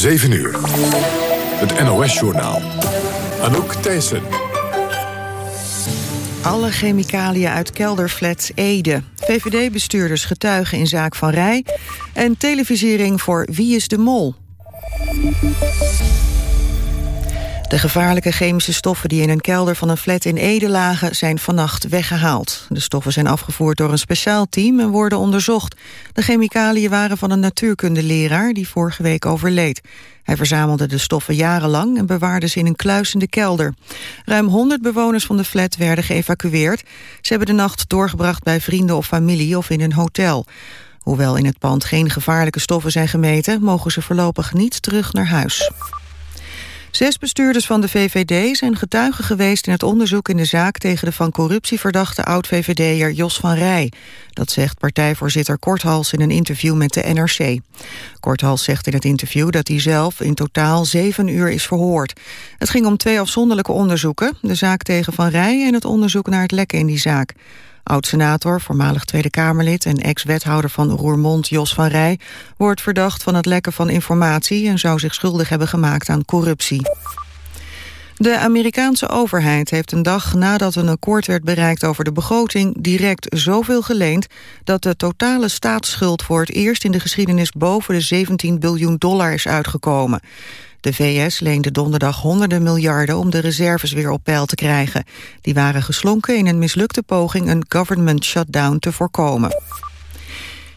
7 uur. Het NOS-journaal. Anouk Thijssen. Alle chemicaliën uit kelderflat Ede. VVD-bestuurders getuigen in zaak van Rij. En televisiering voor Wie is de Mol? De gevaarlijke chemische stoffen die in een kelder van een flat in Ede lagen... zijn vannacht weggehaald. De stoffen zijn afgevoerd door een speciaal team en worden onderzocht. De chemicaliën waren van een natuurkundeleraar die vorige week overleed. Hij verzamelde de stoffen jarenlang en bewaarde ze in een kluis in de kelder. Ruim 100 bewoners van de flat werden geëvacueerd. Ze hebben de nacht doorgebracht bij vrienden of familie of in een hotel. Hoewel in het pand geen gevaarlijke stoffen zijn gemeten... mogen ze voorlopig niet terug naar huis. Zes bestuurders van de VVD zijn getuigen geweest in het onderzoek in de zaak tegen de van corruptie verdachte oud-VVD'er Jos van Rij. Dat zegt partijvoorzitter Korthals in een interview met de NRC. Korthals zegt in het interview dat hij zelf in totaal zeven uur is verhoord. Het ging om twee afzonderlijke onderzoeken, de zaak tegen Van Rij en het onderzoek naar het lekken in die zaak. Oud-senator, voormalig Tweede Kamerlid en ex-wethouder van Roermond Jos van Rij... wordt verdacht van het lekken van informatie... en zou zich schuldig hebben gemaakt aan corruptie. De Amerikaanse overheid heeft een dag nadat een akkoord werd bereikt over de begroting direct zoveel geleend dat de totale staatsschuld voor het eerst in de geschiedenis boven de 17 biljoen dollar is uitgekomen. De VS leende donderdag honderden miljarden om de reserves weer op peil te krijgen. Die waren geslonken in een mislukte poging een government shutdown te voorkomen.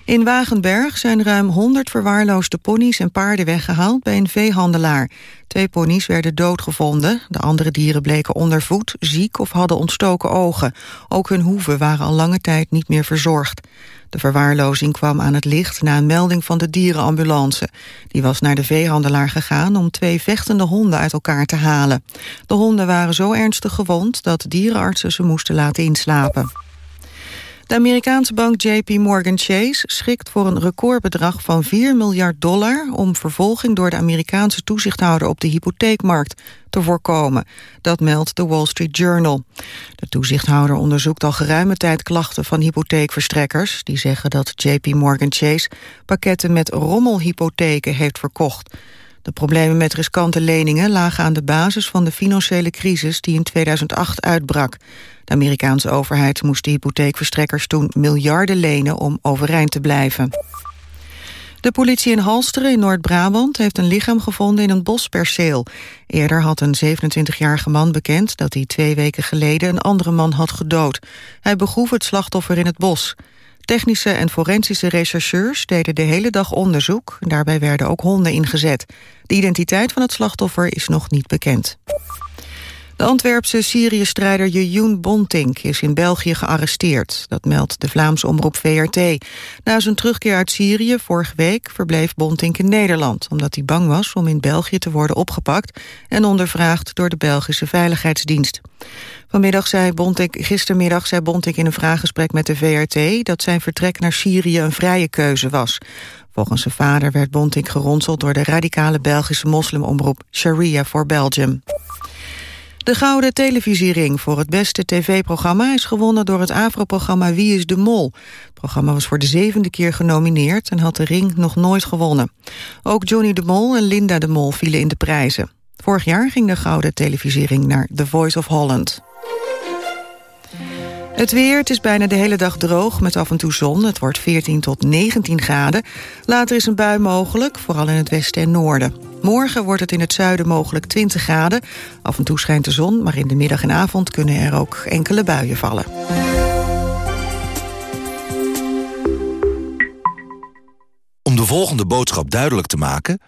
In Wagenberg zijn ruim 100 verwaarloosde ponies en paarden weggehaald bij een veehandelaar. Twee ponies werden doodgevonden. De andere dieren bleken ondervoed, ziek of hadden ontstoken ogen. Ook hun hoeven waren al lange tijd niet meer verzorgd. De verwaarlozing kwam aan het licht na een melding van de dierenambulance. Die was naar de veehandelaar gegaan om twee vechtende honden uit elkaar te halen. De honden waren zo ernstig gewond dat dierenartsen ze moesten laten inslapen. De Amerikaanse bank JP Morgan Chase schikt voor een recordbedrag van 4 miljard dollar om vervolging door de Amerikaanse toezichthouder op de hypotheekmarkt te voorkomen. Dat meldt de Wall Street Journal. De toezichthouder onderzoekt al geruime tijd klachten van hypotheekverstrekkers... die zeggen dat JP Morgan Chase pakketten met rommelhypotheken heeft verkocht. De problemen met riskante leningen lagen aan de basis van de financiële crisis die in 2008 uitbrak. De Amerikaanse overheid moest de hypotheekverstrekkers toen miljarden lenen om overeind te blijven. De politie in Halsteren in Noord-Brabant heeft een lichaam gevonden in een bosperceel. Eerder had een 27-jarige man bekend dat hij twee weken geleden een andere man had gedood. Hij begroef het slachtoffer in het bos. Technische en forensische rechercheurs deden de hele dag onderzoek. Daarbij werden ook honden ingezet. De identiteit van het slachtoffer is nog niet bekend. De Antwerpse Syrië-strijder Jejoen Bontink is in België gearresteerd. Dat meldt de Vlaamse omroep VRT. Na zijn terugkeer uit Syrië vorige week verbleef Bontink in Nederland... omdat hij bang was om in België te worden opgepakt... en ondervraagd door de Belgische Veiligheidsdienst. Vanmiddag zei Bontink, gistermiddag zei Bontink in een vraaggesprek met de VRT... dat zijn vertrek naar Syrië een vrije keuze was. Volgens zijn vader werd Bontink geronseld door de radicale Belgische moslimomroep Sharia for Belgium. De Gouden Televisiering voor het beste tv-programma... is gewonnen door het AVRO-programma Wie is de Mol. Het programma was voor de zevende keer genomineerd... en had de ring nog nooit gewonnen. Ook Johnny de Mol en Linda de Mol vielen in de prijzen. Vorig jaar ging de Gouden Televisiering naar The Voice of Holland. Het weer, het is bijna de hele dag droog met af en toe zon. Het wordt 14 tot 19 graden. Later is een bui mogelijk, vooral in het westen en noorden. Morgen wordt het in het zuiden mogelijk 20 graden. Af en toe schijnt de zon, maar in de middag en avond kunnen er ook enkele buien vallen. Om de volgende boodschap duidelijk te maken...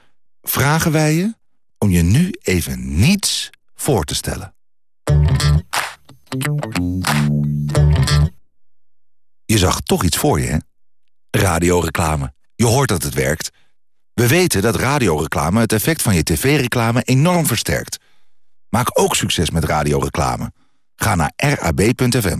vragen wij je om je nu even niets voor te stellen. Je zag toch iets voor je, hè? Radioreclame. Je hoort dat het werkt. We weten dat radioreclame het effect van je tv-reclame enorm versterkt. Maak ook succes met radioreclame. Ga naar rab.fm.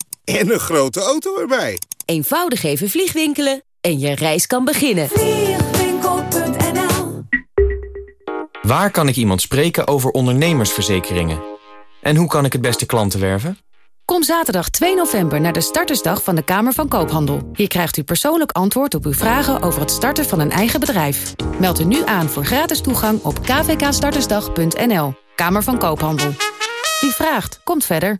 en een grote auto erbij. Eenvoudig even vliegwinkelen en je reis kan beginnen. Vliegwinkel.nl Waar kan ik iemand spreken over ondernemersverzekeringen? En hoe kan ik het beste klanten werven? Kom zaterdag 2 november naar de startersdag van de Kamer van Koophandel. Hier krijgt u persoonlijk antwoord op uw vragen over het starten van een eigen bedrijf. Meld u nu aan voor gratis toegang op kvkstartersdag.nl. Kamer van Koophandel. Wie vraagt, komt verder.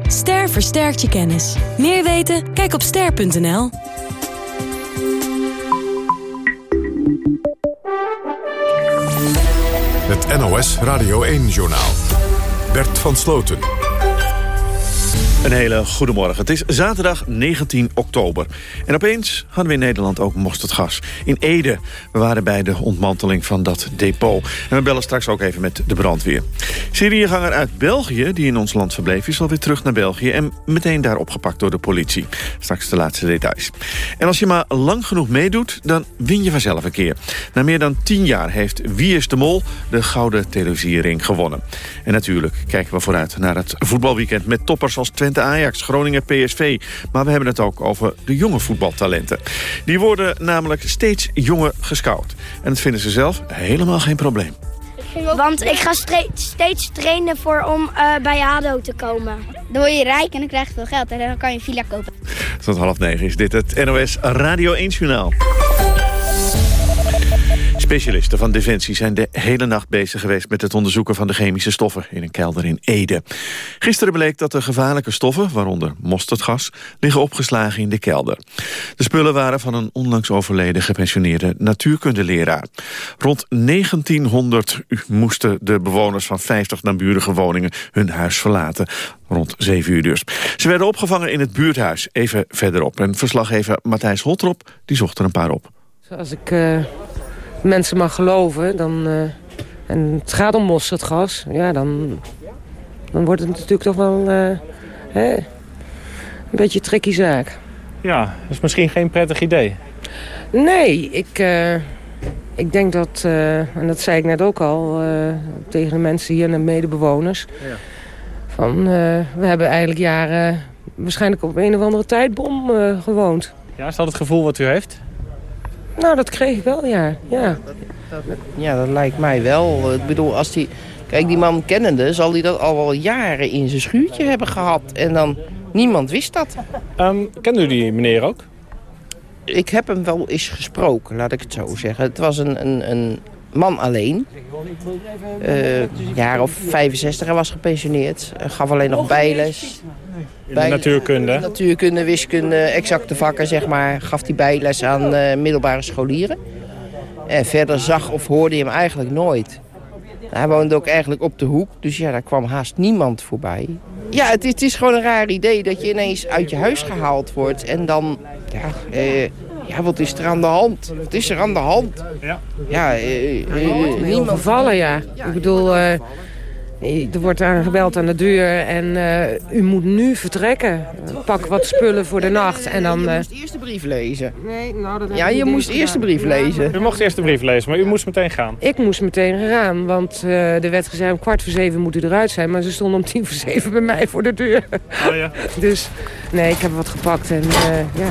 Ster versterkt je kennis. Meer weten? Kijk op ster.nl. Het NOS Radio 1-journaal. Bert van Sloten. Een hele goede morgen. Het is zaterdag 19 oktober. En opeens hadden we in Nederland ook mosterdgas. In Ede. We waren bij de ontmanteling van dat depot. En we bellen straks ook even met de brandweer. Syriëganger uit België, die in ons land verbleef... is alweer terug naar België en meteen daar opgepakt door de politie. Straks de laatste details. En als je maar lang genoeg meedoet, dan win je vanzelf een keer. Na meer dan tien jaar heeft Wie is de Mol de Gouden Televisiering gewonnen. En natuurlijk kijken we vooruit naar het voetbalweekend... met toppers als Twente Ajax, Groningen PSV. Maar we hebben het ook over de jonge voetbaltalenten. Die worden namelijk steeds jonger gescout. En dat vinden ze zelf helemaal geen probleem. Want ik ga steeds trainen voor om uh, bij ADO te komen. Dan word je rijk en dan krijg je veel geld en dan kan je een villa kopen. Tot half negen is dit het NOS Radio 1 Journaal. Specialisten van Defensie zijn de hele nacht bezig geweest... met het onderzoeken van de chemische stoffen in een kelder in Ede. Gisteren bleek dat de gevaarlijke stoffen, waaronder mosterdgas... liggen opgeslagen in de kelder. De spullen waren van een onlangs overleden gepensioneerde natuurkundeleraar. Rond 1900 moesten de bewoners van 50 naburige woningen hun huis verlaten. Rond 7 uur dus. Ze werden opgevangen in het buurthuis, even verderop. En verslaggever Matthijs Holtrop die zocht er een paar op. Als ik... Uh mensen mag geloven, dan, uh, en het gaat om mosterdgas, ja, dan, dan wordt het natuurlijk toch wel uh, hè, een beetje een tricky zaak. Ja, dat is misschien geen prettig idee. Nee, ik, uh, ik denk dat, en dat zei ik net ook al tegen de mensen hier en de medebewoners... Ja. van we hebben eigenlijk jaren waarschijnlijk op een of andere tijdbom gewoond. Ja, is dat het gevoel wat u heeft? Nou, dat kreeg ik wel, ja. Ja, ja dat lijkt mij wel. Ik bedoel, als die... Kijk, die man kennende zal hij dat al wel jaren in zijn schuurtje hebben gehad. En dan, niemand wist dat. Um, kende u die meneer ook? Ik heb hem wel eens gesproken, laat ik het zo zeggen. Het was een, een, een man alleen. Uh, jaar of 65, hij was gepensioneerd. Hij gaf alleen nog bijles. Bij, natuurkunde? Natuurkunde, wiskunde, exacte vakken, zeg maar. Gaf hij bijles aan uh, middelbare scholieren. En verder zag of hoorde je hem eigenlijk nooit. Hij woonde ook eigenlijk op de hoek, dus ja, daar kwam haast niemand voorbij. Ja, het is, het is gewoon een raar idee dat je ineens uit je huis gehaald wordt... en dan, ja, eh, ja, wat is er aan de hand? Wat is er aan de hand? Ja, ja eh, eh, niemand... vallen, ja. Ik bedoel, er wordt aangebeld aan de deur en uh, u moet nu vertrekken. Pak wat spullen voor de nacht en dan... Je moest eerst de brief lezen. Nee, nou, dat Ja, je moest eerst de brief lezen. U mocht eerst de brief lezen, maar u moest meteen gaan. Ik moest meteen gaan, want uh, de werd gezegd om kwart voor zeven moet u eruit zijn. Maar ze stonden om tien voor zeven bij mij voor de deur. Oh ja. dus nee, ik heb wat gepakt en uh, ja...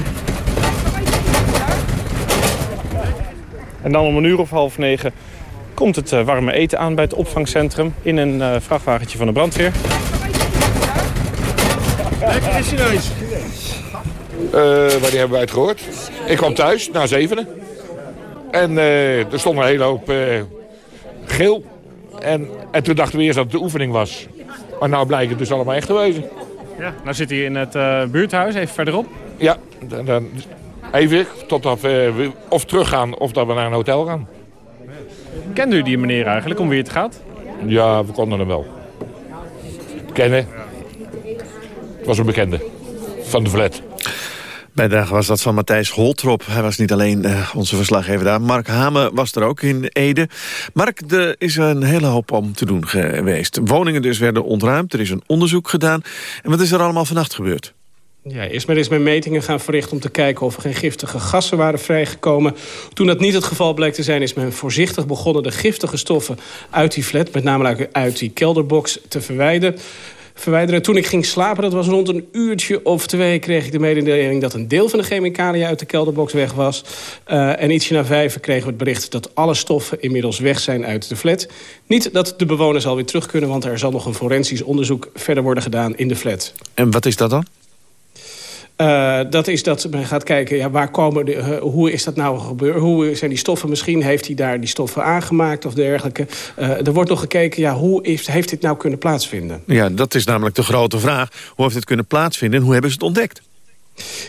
En dan om een uur of half negen komt het uh, warme eten aan bij het opvangcentrum... in een uh, vrachtwagentje van de brandweer. Lekker Chinees. waar die hebben wij het gehoord? Ik kwam thuis, na zevenen. En er stond een hele hoop geel. En, en toen dachten we eerst dat het de oefening was. Maar nou blijkt het dus allemaal echt te wezen. Ja, nou zit hij in het buurthuis, even verderop. Ja, dan, dan even totdat we of teruggaan of dat we naar een hotel gaan. Kende u die meneer eigenlijk, om wie het gaat? Ja, we konden hem wel. Kennen. Het was een bekende van de flat. Bijdrage was dat van Matthijs Holtrop. Hij was niet alleen uh, onze verslaggever daar. Mark Hamen was er ook in Ede. Mark, er is een hele hoop om te doen geweest. Woningen dus werden ontruimd, er is een onderzoek gedaan. En wat is er allemaal vannacht gebeurd? Ja, eerst maar eens met metingen gaan verrichten om te kijken of er geen giftige gassen waren vrijgekomen. Toen dat niet het geval bleek te zijn, is men voorzichtig begonnen de giftige stoffen uit die flat, met name uit die kelderbox, te verwijderen verwijderen. Toen ik ging slapen, dat was rond een uurtje of twee... kreeg ik de mededeling dat een deel van de chemicaliën uit de kelderbox weg was. Uh, en ietsje na vijf kregen we het bericht dat alle stoffen inmiddels weg zijn uit de flat. Niet dat de bewoners alweer terug kunnen... want er zal nog een forensisch onderzoek verder worden gedaan in de flat. En wat is dat dan? Uh, dat is dat men gaat kijken, ja, waar komen de, uh, hoe is dat nou gebeurd? Hoe zijn die stoffen? Misschien heeft hij daar die stoffen aangemaakt of dergelijke. Uh, er wordt nog gekeken, ja, hoe heeft, heeft dit nou kunnen plaatsvinden? Ja, dat is namelijk de grote vraag. Hoe heeft dit kunnen plaatsvinden en hoe hebben ze het ontdekt?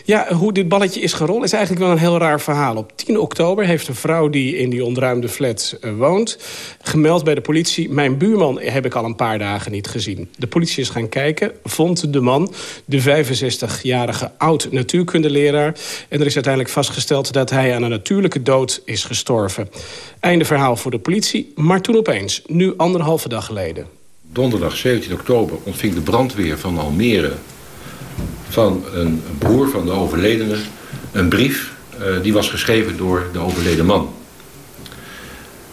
Ja, hoe dit balletje is gerold is eigenlijk wel een heel raar verhaal. Op 10 oktober heeft een vrouw die in die ontruimde flat uh, woont... gemeld bij de politie... mijn buurman heb ik al een paar dagen niet gezien. De politie is gaan kijken, vond de man... de 65-jarige oud-natuurkundeleraar... en er is uiteindelijk vastgesteld dat hij aan een natuurlijke dood is gestorven. Einde verhaal voor de politie, maar toen opeens, nu anderhalve dag geleden. Donderdag 17 oktober ontving de brandweer van Almere van een broer van de overledene een brief. Uh, die was geschreven door de overleden man.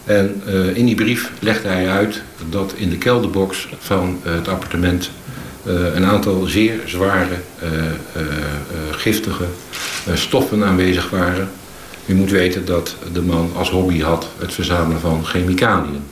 En uh, in die brief legde hij uit dat in de kelderbox van uh, het appartement een aantal zeer zware, giftige stoffen aanwezig waren. U moet weten dat de man als hobby had het verzamelen van chemicaliën.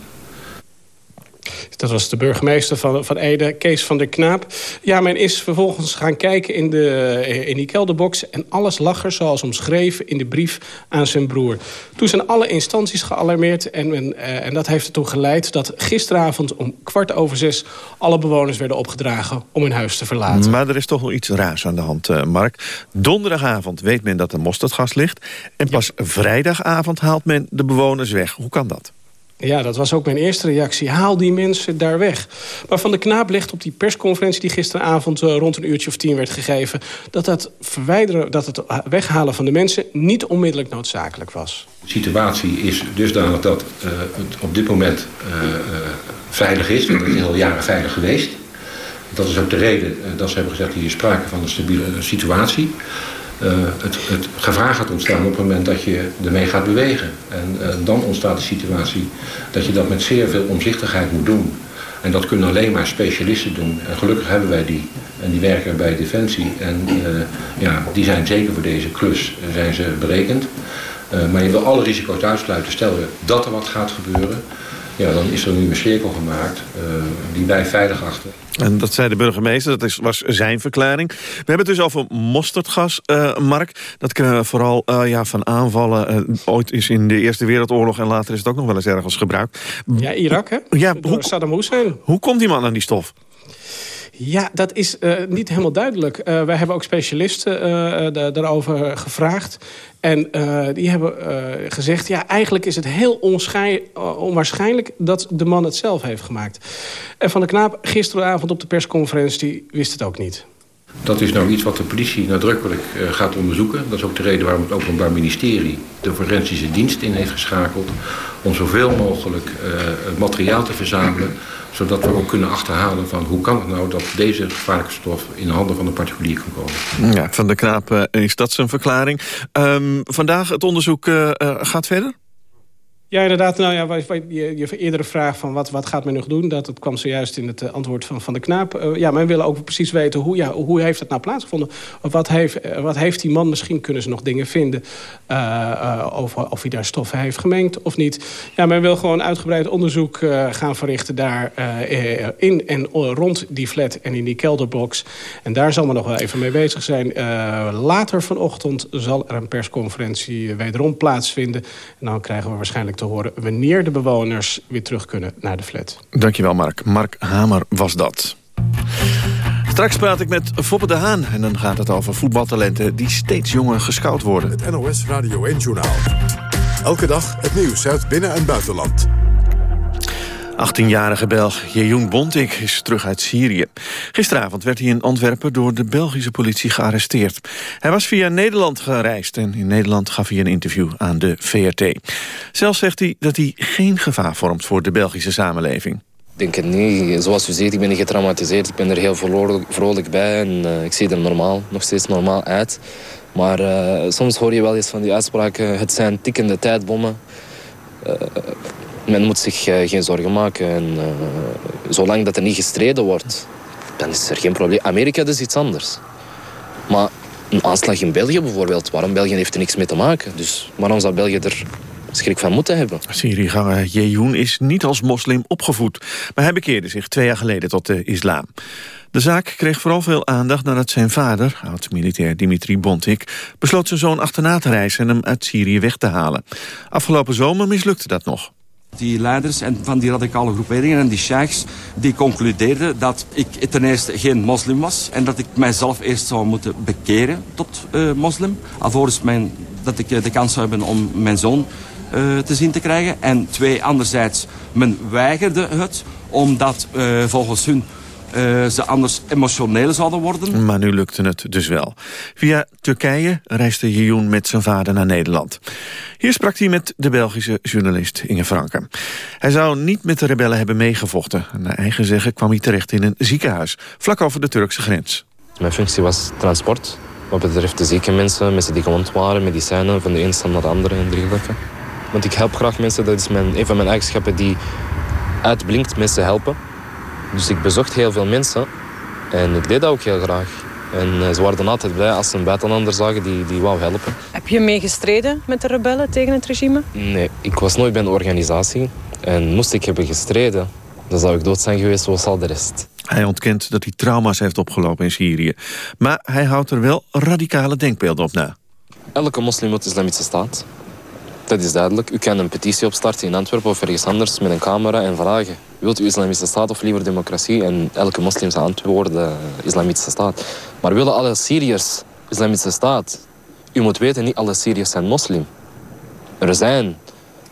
Dat was de burgemeester van, van Ede, Kees van der Knaap. Ja, men is vervolgens gaan kijken in, de, in die kelderbox... en alles lag er zoals omschreven in de brief aan zijn broer. Toen zijn alle instanties gealarmeerd... en, men, uh, en dat heeft ertoe geleid dat gisteravond om kwart over zes... alle bewoners werden opgedragen om hun huis te verlaten. Maar er is toch nog iets raars aan de hand, uh, Mark. Donderdagavond weet men dat er mosterdgas ligt... en pas ja. vrijdagavond haalt men de bewoners weg. Hoe kan dat? Ja, dat was ook mijn eerste reactie. Haal die mensen daar weg. Maar Van de Knaap legt op die persconferentie... die gisteravond uh, rond een uurtje of tien werd gegeven... dat het, verwijderen, dat het weghalen van de mensen niet onmiddellijk noodzakelijk was. De situatie is dusdanig dat uh, het op dit moment uh, veilig is. Het is al jaren veilig geweest. Dat is ook de reden dat ze hebben gezegd... hier sprake van een stabiele situatie. Uh, het, het, gevaar gaat ontstaan op het moment dat je ermee gaat bewegen. En uh, dan ontstaat de situatie dat je dat met zeer veel omzichtigheid moet doen. En dat kunnen alleen maar specialisten doen. En gelukkig hebben wij die. En die werken bij Defensie. En uh, ja, die zijn zeker voor deze klus zijn ze berekend. maar je wil alle risico's uitsluiten. Stel je dat er wat gaat gebeuren. Ja, dan is er nu een cirkel gemaakt die wij veilig achter. En dat zei de burgemeester, dat is, was zijn verklaring. We hebben het dus over mosterdgas, uh, Mark. Dat kennen we vooral uh, ja, van aanvallen. Uh, ooit is in de Eerste Wereldoorlog en later is het ook nog wel eens ergens gebruikt. Ja, Irak, hè? Ja, Door hoe, Saddam Hussein. Hoe komt die man aan die stof? Ja, dat is uh, niet helemaal duidelijk. Uh, wij hebben ook specialisten uh, daarover gevraagd. En die hebben gezegd... ja, eigenlijk is het heel onwaarschijnlijk... dat de man het zelf heeft gemaakt. En Van de Knaap gisteravond op de persconferentie... wist het ook niet. Dat is nou iets wat de politie nadrukkelijk gaat onderzoeken. Dat is ook de reden waarom het Openbaar Ministerie... de forensische dienst in heeft geschakeld... om zoveel mogelijk materiaal te verzamelen zodat we ook kunnen achterhalen van hoe kan het nou dat deze gevaarlijke stof in de handen van een particulier kan komen. Ja, van de Knaap uh, is dat zijn verklaring. Um, vandaag het onderzoek uh, uh, gaat verder? Ja, inderdaad. Nou ja, je, je eerdere vraag van wat, wat gaat men nog doen... Dat, dat kwam zojuist in het eh, antwoord van, van de knaap. Uh, ja, men wil ook precies weten hoe, ja, hoe heeft dat nou plaatsgevonden. Wat heeft, uh, wat heeft die man, misschien kunnen ze nog dingen vinden... over of hij daar stoffen heeft gemengd of niet. Ja, men wil gewoon uitgebreid onderzoek gaan verrichten daar... in en rond die flat en in die kelderbox. En daar zal men nog wel even mee bezig zijn. later vanochtend zal er een persconferentie wederom plaatsvinden. En dan krijgen we waarschijnlijk te horen... wanneer de bewoners weer terug kunnen naar de flat. Dankjewel, Mark. Mark Hamer was dat. Straks praat ik met Foppe de Haan. En dan gaat het over voetbaltalenten die steeds jonger gescout worden. Het NOS Radio 1-journaal. Elke dag het nieuws uit binnen- en buitenland. 18-jarige Belg Jejoen Bontik is terug uit Syrië. Gisteravond werd hij in Antwerpen door de Belgische politie gearresteerd. Hij was via Nederland gereisd en in Nederland gaf hij een interview aan de VRT. Zelf zegt hij dat hij geen gevaar vormt voor de Belgische samenleving. Ik denk het niet. Zoals u ziet, ik ben niet getraumatiseerd. Ik ben er heel vrolijk bij en uh, ik zie er normaal, nog steeds normaal uit. Maar uh, soms hoor je wel eens van die uitspraken... het zijn tikkende tijdbommen. Uh, men moet zich uh, geen zorgen maken. En, uh, zolang dat er niet gestreden wordt, dan is er geen probleem. Amerika is iets anders. Maar een aanslag in België bijvoorbeeld, waarom België heeft er niks mee te maken. Dus waarom zou België er schrik van moeten hebben? Syriëganger Jejoen is niet als moslim opgevoed. Maar hij bekeerde zich twee jaar geleden tot de islam. De zaak kreeg vooral veel aandacht nadat zijn vader, oud-militair Dimitri Bontik, besloot zijn zoon achterna te reizen en hem uit Syrië weg te halen. Afgelopen zomer mislukte dat nog. Die leiders en van die radicale groeperingen en die sheiks... die concludeerden dat ik ten eerste geen moslim was... en dat ik mijzelf eerst zou moeten bekeren tot uh, moslim... alvorens mijn, dat ik de kans zou hebben om mijn zoon uh, te zien te krijgen. En twee, anderzijds, men weigerde het... omdat volgens hun uh, ze anders emotioneel zouden worden. Maar nu lukte het dus wel. Via Turkije reisde Jejoen met zijn vader naar Nederland. Hier sprak hij met de Belgische journalist Inge Franken. Hij zou niet met de rebellen hebben meegevochten. Naar eigen zeggen kwam hij terecht in een ziekenhuis, vlak over de Turkse grens. Mijn functie was transport. Wat betreft de zieke mensen, mensen die gewond waren, medicijnen van de een stand naar de andere en dergelijke. Want ik help graag mensen, dat is mijn, een van mijn eigenschappen die uitblinkt, mensen helpen. Dus ik bezocht heel veel mensen en ik deed dat ook heel graag. En ze waren altijd blij als ze een buitenlander zagen die, die wou helpen. Heb je meegestreden met de rebellen tegen het regime? Nee, ik was nooit bij een organisatie. En moest ik hebben gestreden, dan zou ik dood zijn geweest zoals al de rest. Hij ontkent dat hij trauma's heeft opgelopen in Syrië. Maar hij houdt er wel radicale denkbeelden op na. Elke moslim wil de islamitische staat. Dat is duidelijk. U kan een petitie opstarten in Antwerpen of ergens anders met een camera en vragen. Wilt u islamitische staat of liever democratie? En elke moslim zal antwoorden islamitische staat. Maar willen alle Syriërs islamitische staat? U moet weten, niet alle Syriërs zijn moslim. Er zijn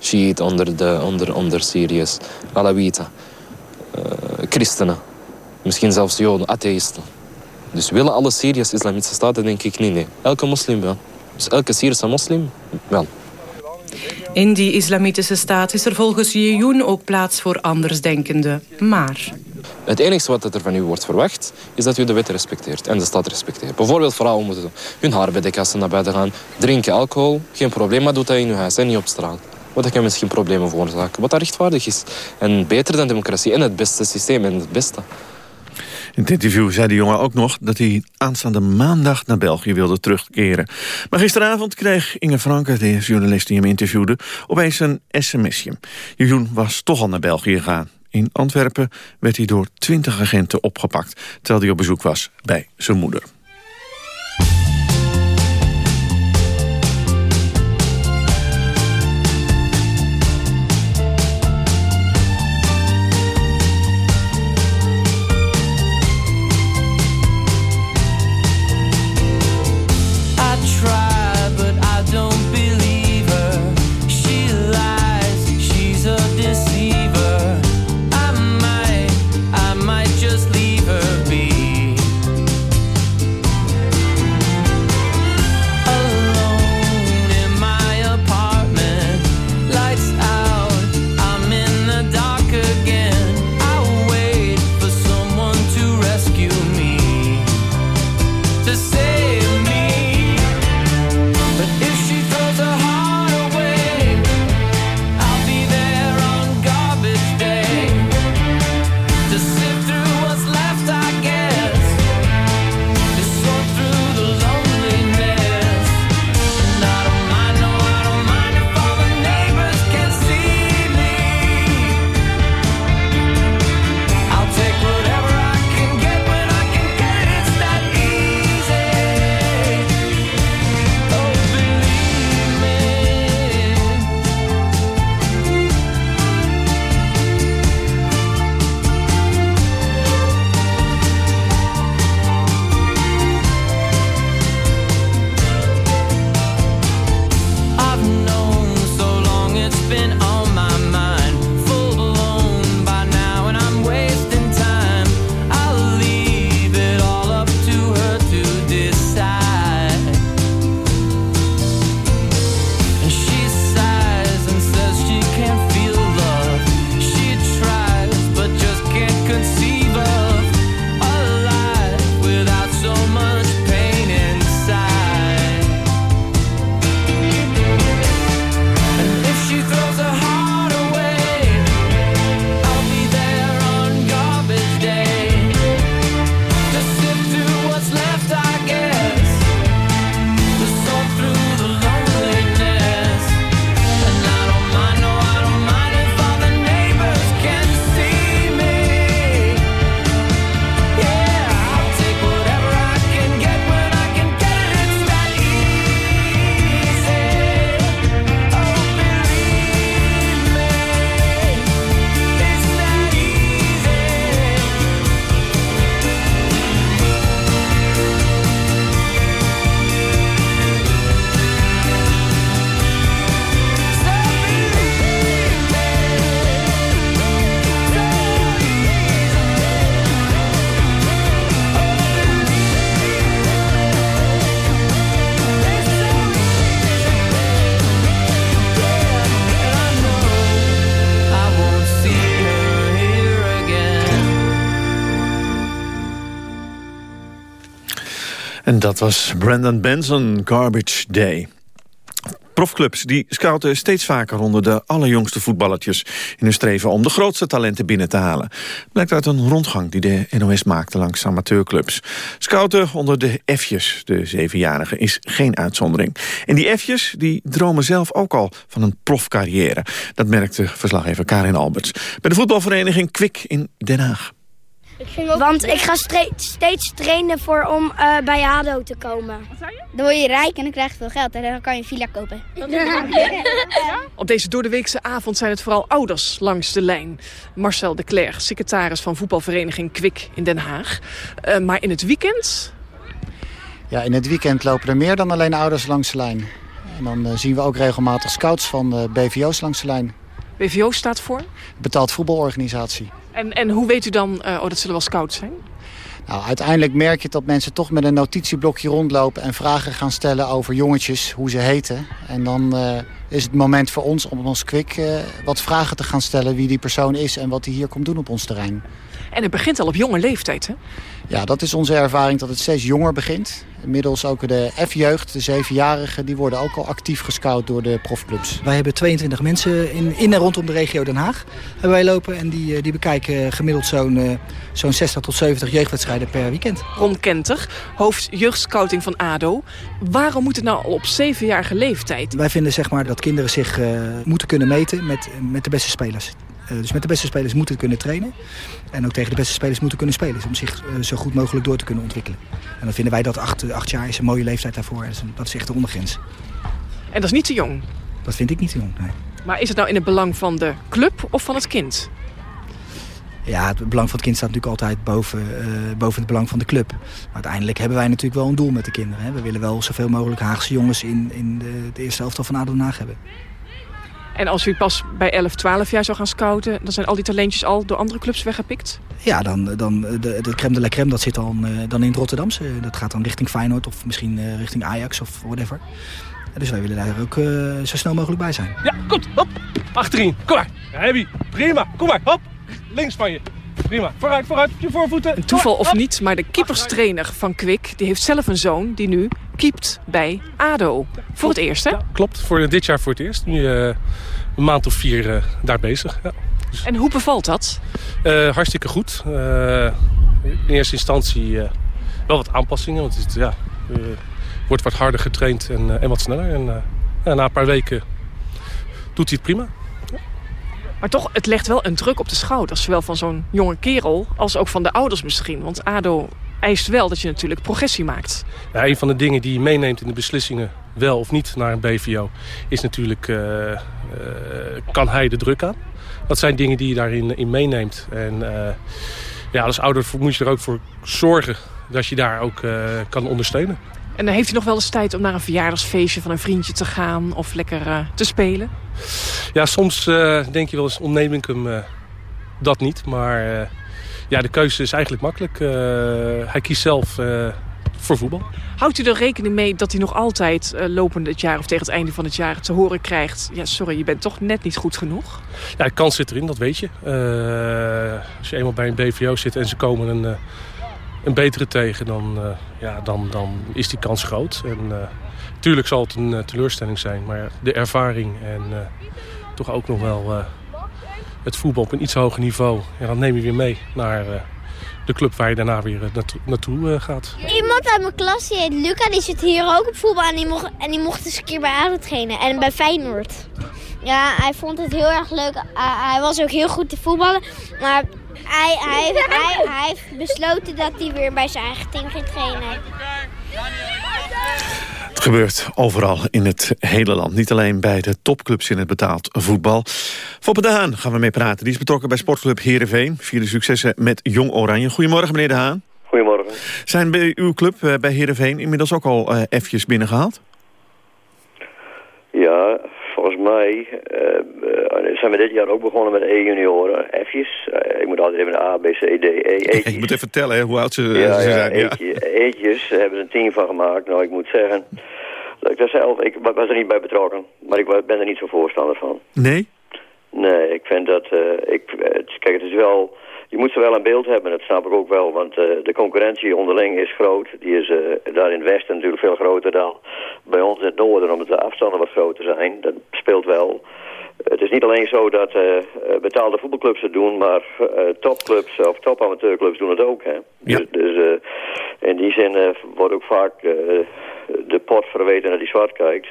Shiiten onder, de, onder, onder Syriërs, Alawieten, uh, christenen, misschien zelfs Joden, atheïsten. Dus willen alle Syriërs islamitische staat? Denk ik niet, nee. Elke moslim wel. Dus elke Syrische moslim wel. In die islamitische staat is er volgens Jejoen ook plaats voor andersdenkenden. Maar... Het enige wat er van u wordt verwacht, is dat u de wet respecteert en de stad respecteert. Bijvoorbeeld vrouwen moeten hun haar bij de kassen naar buiten gaan, drinken alcohol, geen probleem, maar doet dat in uw huis en niet op straat. Want dat kan misschien problemen veroorzaken, wat rechtvaardig is. En beter dan democratie en het beste systeem en het beste. In het interview zei de jongen ook nog dat hij aanstaande maandag naar België wilde terugkeren. Maar gisteravond kreeg Inge Franke, de journalist die hem interviewde, opeens een sms'je. Jeroen was toch al naar België gegaan. In Antwerpen werd hij door twintig agenten opgepakt, terwijl hij op bezoek was bij zijn moeder. Dat was Brandon Benson, Garbage Day. Profclubs die scouten steeds vaker onder de allerjongste voetballertjes... in hun streven om de grootste talenten binnen te halen. Blijkt uit een rondgang die de NOS maakte langs amateurclubs. Scouten onder de F'jes, de zevenjarigen, is geen uitzondering. En die F'jes die dromen zelf ook al van een profcarrière. Dat merkte verslaggever Karin Alberts. Bij de voetbalvereniging Kwik in Den Haag. Want ik ga steeds trainen voor om uh, bij ADO te komen. Wat zei je? Dan word je rijk en dan krijg je veel geld en dan kan je een villa kopen. Op deze doordeweekse avond zijn het vooral ouders langs de lijn. Marcel de Clerc, secretaris van voetbalvereniging Kwik in Den Haag. Uh, maar in het weekend... Ja, in het weekend lopen er meer dan alleen ouders langs de lijn. En dan uh, zien we ook regelmatig scouts van BVO's langs de lijn. BVO staat voor? Betaald voetbalorganisatie. En, en hoe weet u dan, uh, oh dat zullen wel scouts zijn? Nou, uiteindelijk merk je dat mensen toch met een notitieblokje rondlopen... en vragen gaan stellen over jongetjes, hoe ze heten. En dan uh, is het moment voor ons om ons kwik uh, wat vragen te gaan stellen... wie die persoon is en wat hij hier komt doen op ons terrein. En het begint al op jonge leeftijd, hè? Ja, dat is onze ervaring dat het steeds jonger begint. Inmiddels ook de F-jeugd, de zevenjarigen, die worden ook al actief gescout door de profclubs. Wij hebben 22 mensen in, in en rondom de regio Den Haag hebben wij lopen. En die, die bekijken gemiddeld zo'n zo'n 60 tot 70 jeugdwedstrijden per weekend. Ron Kenter, hoofd jeugdscouting van ADO. Waarom moet het nou al op zevenjarige leeftijd? Wij vinden zeg maar, dat kinderen zich uh, moeten kunnen meten met, met de beste spelers. Uh, dus met de beste spelers moeten kunnen trainen. En ook tegen de beste spelers moeten kunnen spelen. Om zich uh, zo goed mogelijk door te kunnen ontwikkelen. En dan vinden wij dat acht, acht jaar is een mooie leeftijd daarvoor. Dat is, dat is echt de ondergrens. En dat is niet te jong? Dat vind ik niet te jong, nee. Maar is het nou in het belang van de club of van het kind? Ja, het belang van het kind staat natuurlijk altijd boven, uh, boven het belang van de club. Maar uiteindelijk hebben wij natuurlijk wel een doel met de kinderen. Hè. We willen wel zoveel mogelijk Haagse jongens in, in de, de eerste helft van ADO Den Haag hebben. En als u pas bij 11, 12 jaar zou gaan scouten... dan zijn al die talentjes al door andere clubs weggepikt? Ja, dan, dan de, de crème de la crème, dat zit dan, dan in het Rotterdamse. Dat gaat dan richting Feyenoord of misschien richting Ajax of whatever. Dus wij willen daar ook uh, zo snel mogelijk bij zijn. Ja, goed. Hop. Achterin. Kom maar. Ja, heavy. Prima. Kom maar. Hop. Links van je. Prima. Vooruit, vooruit. Je voorvoeten. Een toeval of niet, maar de keeperstrainer van Kwik... die heeft zelf een zoon die nu keept bij ADO. Voor het eerst, hè? Ja, klopt. Voor dit jaar voor het eerst. Nu uh, een maand of vier uh, daar bezig. Ja. Dus... En hoe bevalt dat? Uh, hartstikke goed. in eerste instantie wel wat aanpassingen. Want het ja, wordt wat harder getraind en, en wat sneller. En ja, na een paar weken doet hij het prima. Maar toch, het legt wel een druk op de schouders. Zowel van zo'n jonge kerel als ook van de ouders misschien. Want ADO eist wel dat je natuurlijk progressie maakt. Ja, een van de dingen die je meeneemt in de beslissingen... wel of niet naar een BVO... is natuurlijk, uh, uh, kan hij de druk aan? Dat zijn dingen die je daarin in meeneemt. En uh, ja, als ouder moet je er ook voor zorgen... dat je daar ook kan ondersteunen. En dan heeft hij nog wel eens tijd om naar een verjaardagsfeestje van een vriendje te gaan... of lekker uh, te spelen? Ja, soms uh, denk je wel eens, ontneem ik hem uh, dat niet. Maar ja, de keuze is eigenlijk makkelijk. hij kiest zelf voor voetbal. Houdt u er rekening mee dat hij nog altijd lopende het jaar... of tegen het einde van het jaar te horen krijgt... ja, sorry, je bent toch net niet goed genoeg? Ja, de kans zit erin, dat weet je. als je eenmaal bij een BVO zit en ze komen een een betere tegen, dan, uh, ja, dan, dan is die kans groot. En uh, tuurlijk zal het een uh, teleurstelling zijn, maar de ervaring en toch ook nog wel het voetbal op een iets hoger niveau, ja, dan neem je weer mee naar de club waar je daarna weer naartoe, naartoe gaat. Iemand uit mijn klas, die heet Luca, die zit hier ook op voetbal en die mocht, en die mocht eens een keer bij ADO trainen en bij Feyenoord. Ja, hij vond het heel erg leuk. hij was ook heel goed te voetballen, maar hij, hij, hij, hij heeft besloten dat hij weer bij zijn eigen team gaat trainen. Het gebeurt overal in het hele land. Niet alleen bij de topclubs in het betaald voetbal. Foppe de Haan gaan we mee praten. Die is betrokken bij sportclub Heerenveen. Vierde successen met Jong Oranje. Goedemorgen meneer de Haan. Goedemorgen. Zijn bij uw club bij Heerenveen inmiddels ook al uh, F'jes binnengehaald? Ja, volgens mij uh, zijn we dit jaar ook begonnen met E-junioren. F'jes. Uh, ik moet altijd even de A, B, C, D, E, E'tjes. Ik moet even vertellen hè, hoe oud ze, ja, ze ja, zijn. Ja, E'tjes hebben er een team van gemaakt. Nou, ik moet zeggen... Dat ik daar zelf, ik was er niet bij betrokken. Maar ik ben er niet zo voorstander van. Nee? Nee, ik vind dat... Uh, ik, kijk, het is wel... Je je moet ze wel in beeld hebben, dat snap ik ook wel. Want uh, de concurrentie onderling is groot. Die is uh, daar in het westen natuurlijk veel groter dan bij ons in het noorden, omdat de afstanden wat groter zijn. Dat speelt wel. Het is niet alleen zo dat uh, betaalde voetbalclubs het doen, maar topclubs of topamateurclubs doen het ook. Hè? Ja. Dus, dus in die zin wordt ook vaak de pot verweten naar die zwart kijkt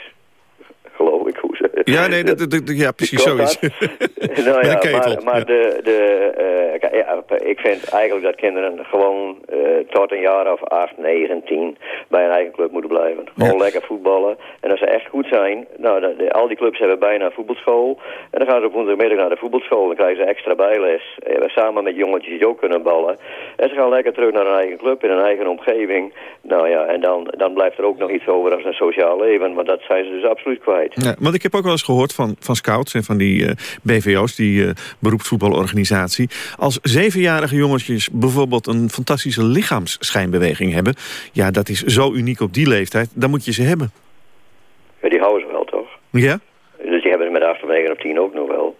geloof ik. Hoe ze, ja, nee, dat, dat, ja, precies zo is nou ja, maar, maar de, de, uh, ja, ik vind eigenlijk dat kinderen gewoon uh, tot een jaar of 8, 9, 10 bij een eigen club moeten blijven. Gewoon lekker voetballen. En als ze echt goed zijn, nou, de, de, al die clubs hebben bijna een voetbalschool. En dan gaan ze op woensdagmiddag naar de voetbalschool. Dan krijgen ze extra bijles. En samen met jongetjes die ook kunnen ballen. En ze gaan lekker terug naar een eigen club in een eigen omgeving. Nou ja, en dan, dan blijft er ook nog iets over als een sociaal leven. Maar dat zijn ze dus absoluut kwijt. Ja, want ik heb ook wel eens gehoord van, van scouts en van die uh, BVO's, die uh, beroepsvoetbalorganisatie. Als zevenjarige jongetjes bijvoorbeeld een fantastische lichaamsschijnbeweging hebben... ja, dat is zo uniek op die leeftijd, dan moet je ze hebben. Ja, die houden ze wel, toch? Ja? Dus die hebben ze met 8 of 9 of 10 ook nog wel.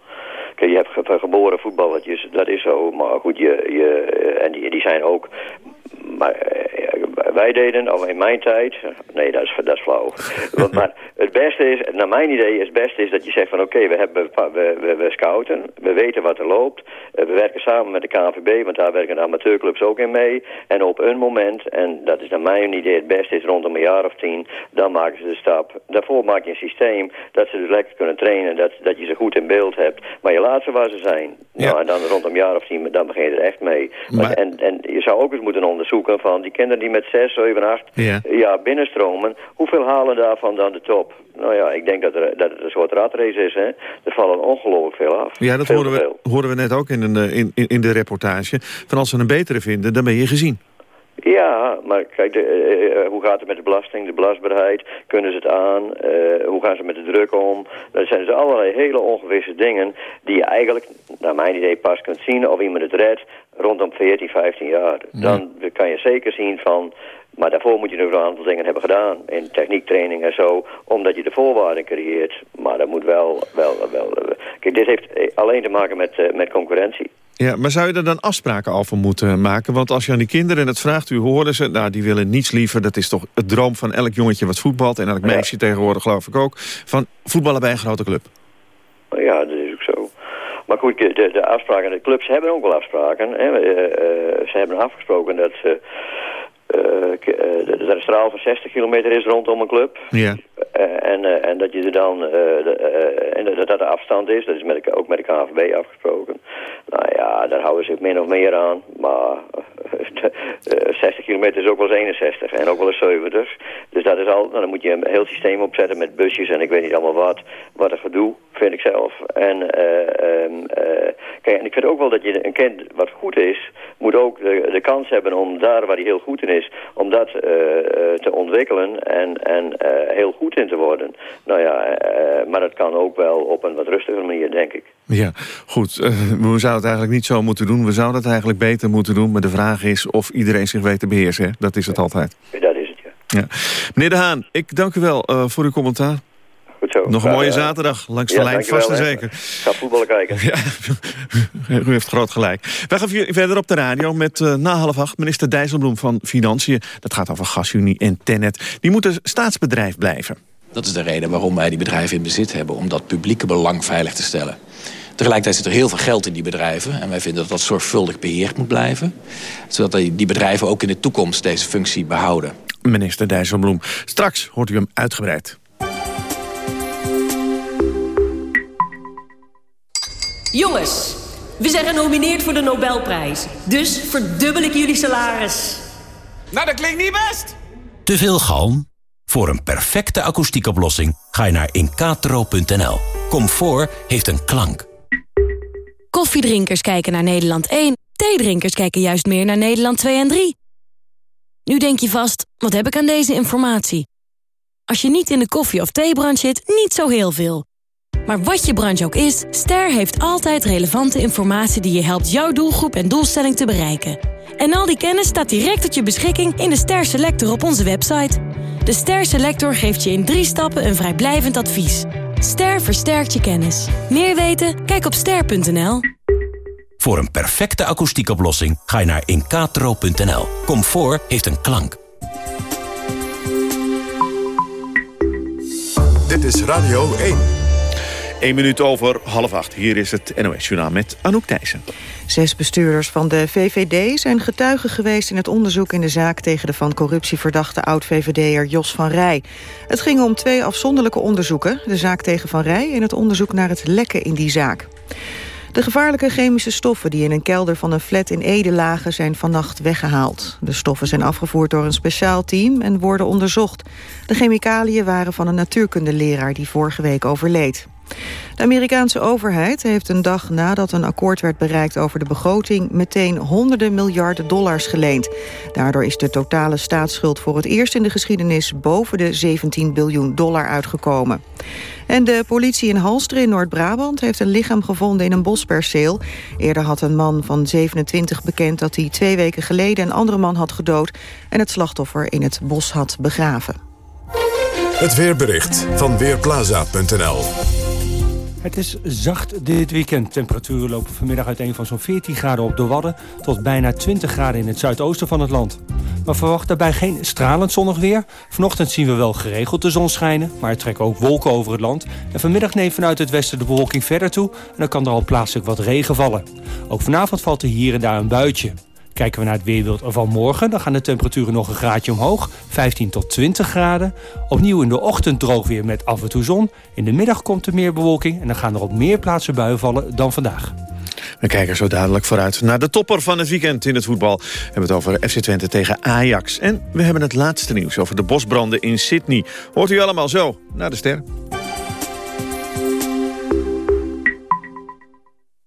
Kijk, je hebt ge geboren voetballetjes, dat is zo. Maar goed, je, je, en die, die zijn ook maar uh, wij deden, of in mijn tijd, nee, dat is, dat is flauw. Want, maar het beste is, naar mijn idee, het beste is dat je zegt van oké, okay, we, hebben, we, we, we, scouten, we weten wat er loopt. Uh, we werken samen met de KNVB, want daar werken de amateurclubs ook in mee. En op een moment, en dat is naar mijn idee het beste is rondom een jaar of tien, dan maken ze de stap. Daarvoor maak je een systeem dat ze dus lekker kunnen trainen, dat, dat je ze goed in beeld hebt. Maar je laat ze waar ze zijn. Ja. Nou, en dan rondom een jaar of tien, dan begin je er echt mee. Maar... En, en je zou ook eens moeten onderzoeken van die kinderen die met 6, 7, 8 ja. jaar binnenstromen, hoeveel halen daarvan dan de top? Nou ja, ik denk dat, er, dat het een soort ratrace is. Hè? Er vallen ongelooflijk veel af. Ja, dat hoorden we, hoorden we net ook in, een, in, in de reportage. Van als ze een betere vinden, dan ben je gezien. Ja, maar kijk, de, uh, hoe gaat het met de belasting, de belastbaarheid? Kunnen ze het aan? Uh, hoe gaan ze met de druk om? Dat zijn dus allerlei hele ongewisse dingen die je eigenlijk, naar mijn idee, pas kunt zien of iemand het redt rondom 14, 15 jaar. Dan kan je zeker zien van... Maar daarvoor moet je nog een aantal dingen hebben gedaan. In techniektraining en zo. Omdat je de voorwaarden creëert. Maar dat moet wel... wel, wel kijk, dit heeft alleen te maken met, met concurrentie. Ja, maar zou je er dan afspraken over moeten maken? Want als je aan die kinderen het vraagt, u hoorde ze... nou, die willen niets liever. Dat is toch het droom van elk jongetje wat voetbalt... en elk meisje ja. tegenwoordig geloof ik ook... van voetballen bij een grote club. Ja, dat is ook zo. Maar goed, de, de afspraken, de clubs hebben ook wel afspraken. Hè. Uh, uh, ze hebben afgesproken dat ze... Dat er een straal van 60 kilometer is rondom een club. Ja. Uh, en, uh, en dat je er dan, de, en dat dat de afstand is, dat is met ook met de KNVB afgesproken. Nou ja, daar houden ze zich min of meer aan, maar 60 kilometer is ook wel eens 61 en ook wel eens 70. Dus dat is al, nou, dan moet je een heel systeem opzetten met busjes en ik weet niet allemaal wat. Wat een gedoe, vind ik zelf. En, um, kijk, en ik vind ook wel dat je een kind wat goed is, moet ook de, de kans hebben om daar waar hij heel goed in is, om dat te ontwikkelen en, en heel goed in te worden. Nou ja, maar dat kan ook wel op een wat rustiger manier, denk ik. Ja, goed. We zouden het eigenlijk niet zo moeten doen. We zouden het eigenlijk beter moeten doen. Maar de vraag is of iedereen zich weet te beheersen. Hè? Dat is het altijd. Dat is het, ja. ja. Meneer De Haan, ik dank u wel voor uw commentaar. Goed zo. Nog een mooie zaterdag. Langs de ja, lijn, vast en zeker. Ga voetballen kijken. Ja, u heeft groot gelijk. Wij gaan verder op de radio met uh, na half acht minister Dijsselbloem van Financiën. Dat gaat over GasUnie en Tennet. Die moeten staatsbedrijf blijven. Dat is de reden waarom wij die bedrijven in bezit hebben. Om dat publieke belang veilig te stellen. Tegelijkertijd zit er heel veel geld in die bedrijven. En wij vinden dat dat zorgvuldig beheerd moet blijven. Zodat die bedrijven ook in de toekomst deze functie behouden. Minister Dijsselbloem. Straks hoort u hem uitgebreid. Jongens, we zijn genomineerd voor de Nobelprijs. Dus verdubbel ik jullie salaris. Nou, dat klinkt niet best. Te veel galm? Voor een perfecte akoestiekoplossing ga je naar incatro.nl. Comfort heeft een klank. Koffiedrinkers kijken naar Nederland 1. Theedrinkers kijken juist meer naar Nederland 2 en 3. Nu denk je vast, wat heb ik aan deze informatie? Als je niet in de koffie- of theebranche zit, niet zo heel veel. Maar wat je branche ook is, Ster heeft altijd relevante informatie... die je helpt jouw doelgroep en doelstelling te bereiken. En al die kennis staat direct tot je beschikking in de Ster Selector op onze website. De Ster Selector geeft je in drie stappen een vrijblijvend advies. Ster versterkt je kennis. Meer weten? Kijk op ster.nl. Voor een perfecte akoestiekoplossing ga je naar incatro.nl. Comfort heeft een klank. Dit is Radio 1. 1 minuut over half acht. Hier is het NOS-journaal met Anouk Thijssen. Zes bestuurders van de VVD zijn getuigen geweest in het onderzoek in de zaak tegen de van corruptie verdachte oud-VVD'er Jos van Rij. Het ging om twee afzonderlijke onderzoeken. De zaak tegen Van Rij en het onderzoek naar het lekken in die zaak. De gevaarlijke chemische stoffen die in een kelder van een flat in Ede lagen... zijn vannacht weggehaald. De stoffen zijn afgevoerd door een speciaal team en worden onderzocht. De chemicaliën waren van een natuurkundeleraar die vorige week overleed. De Amerikaanse overheid heeft een dag nadat een akkoord werd bereikt over de begroting meteen honderden miljarden dollars geleend. Daardoor is de totale staatsschuld voor het eerst in de geschiedenis boven de 17 biljoen dollar uitgekomen. En de politie in Halster in Noord-Brabant heeft een lichaam gevonden in een bosperceel. Eerder had een man van 27 bekend dat hij twee weken geleden een andere man had gedood en het slachtoffer in het bos had begraven. Het weerbericht van Weerplaza.nl het is zacht dit weekend. Temperaturen lopen vanmiddag uiteen van zo'n 14 graden op de Wadden... tot bijna 20 graden in het zuidoosten van het land. Maar verwacht daarbij geen stralend zonnig weer. Vanochtend zien we wel geregeld de zon schijnen... maar er trekken ook wolken over het land. En vanmiddag neemt vanuit het westen de bewolking verder toe... en dan kan er al plaatselijk wat regen vallen. Ook vanavond valt er hier en daar een buitje. Kijken we naar het weerbeeld van morgen, dan gaan de temperaturen nog een graadje omhoog. 15 tot 20 graden. Opnieuw in de ochtend droog weer met af en toe zon. In de middag komt er meer bewolking en dan gaan er op meer plaatsen buien vallen dan vandaag. We kijken zo dadelijk vooruit naar de topper van het weekend in het voetbal. We hebben het over FC Twente tegen Ajax. En we hebben het laatste nieuws over de bosbranden in Sydney. Hoort u allemaal zo naar de ster.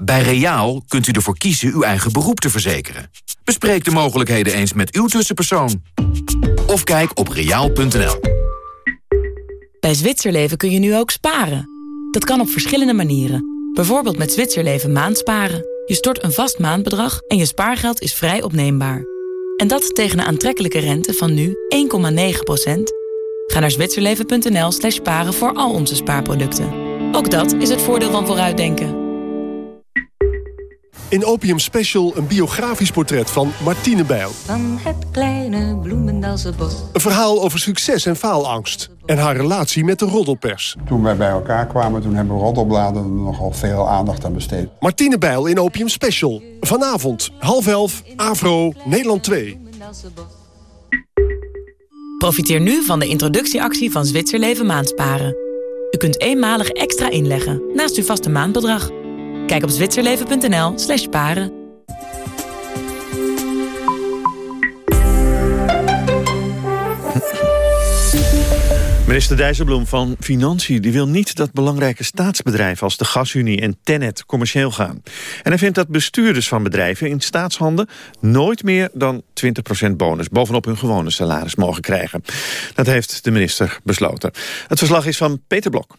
Bij Reaal kunt u ervoor kiezen uw eigen beroep te verzekeren. Bespreek de mogelijkheden eens met uw tussenpersoon. Of kijk op reaal.nl. Bij Zwitserleven kun je nu ook sparen. Dat kan op verschillende manieren. Bijvoorbeeld met Zwitserleven maandsparen. Je stort een vast maandbedrag en je spaargeld is vrij opneembaar. En dat tegen een aantrekkelijke rente van nu 1,9%. Ga naar zwitserleven.nl slash sparen voor al onze spaarproducten. Ook dat is het voordeel van vooruitdenken. In Opium Special een biografisch portret van Martine Bijl. Van het kleine bloemendalsenbos. Een verhaal over succes en faalangst. En haar relatie met de roddelpers. Toen wij bij elkaar kwamen, toen hebben roddelbladen nogal veel aandacht aan besteed. Martine Bijl in Opium Special. Vanavond, half elf, Avro, Nederland 2. Profiteer nu van de introductieactie van Zwitserleven Maandsparen. U kunt eenmalig extra inleggen naast uw vaste maandbedrag. Kijk op zwitserleven.nl slash paren. Minister Dijsselbloem van Financiën die wil niet dat belangrijke staatsbedrijven als de Gasunie en Tennet commercieel gaan. En hij vindt dat bestuurders van bedrijven in staatshanden nooit meer dan 20% bonus bovenop hun gewone salaris mogen krijgen. Dat heeft de minister besloten. Het verslag is van Peter Blok.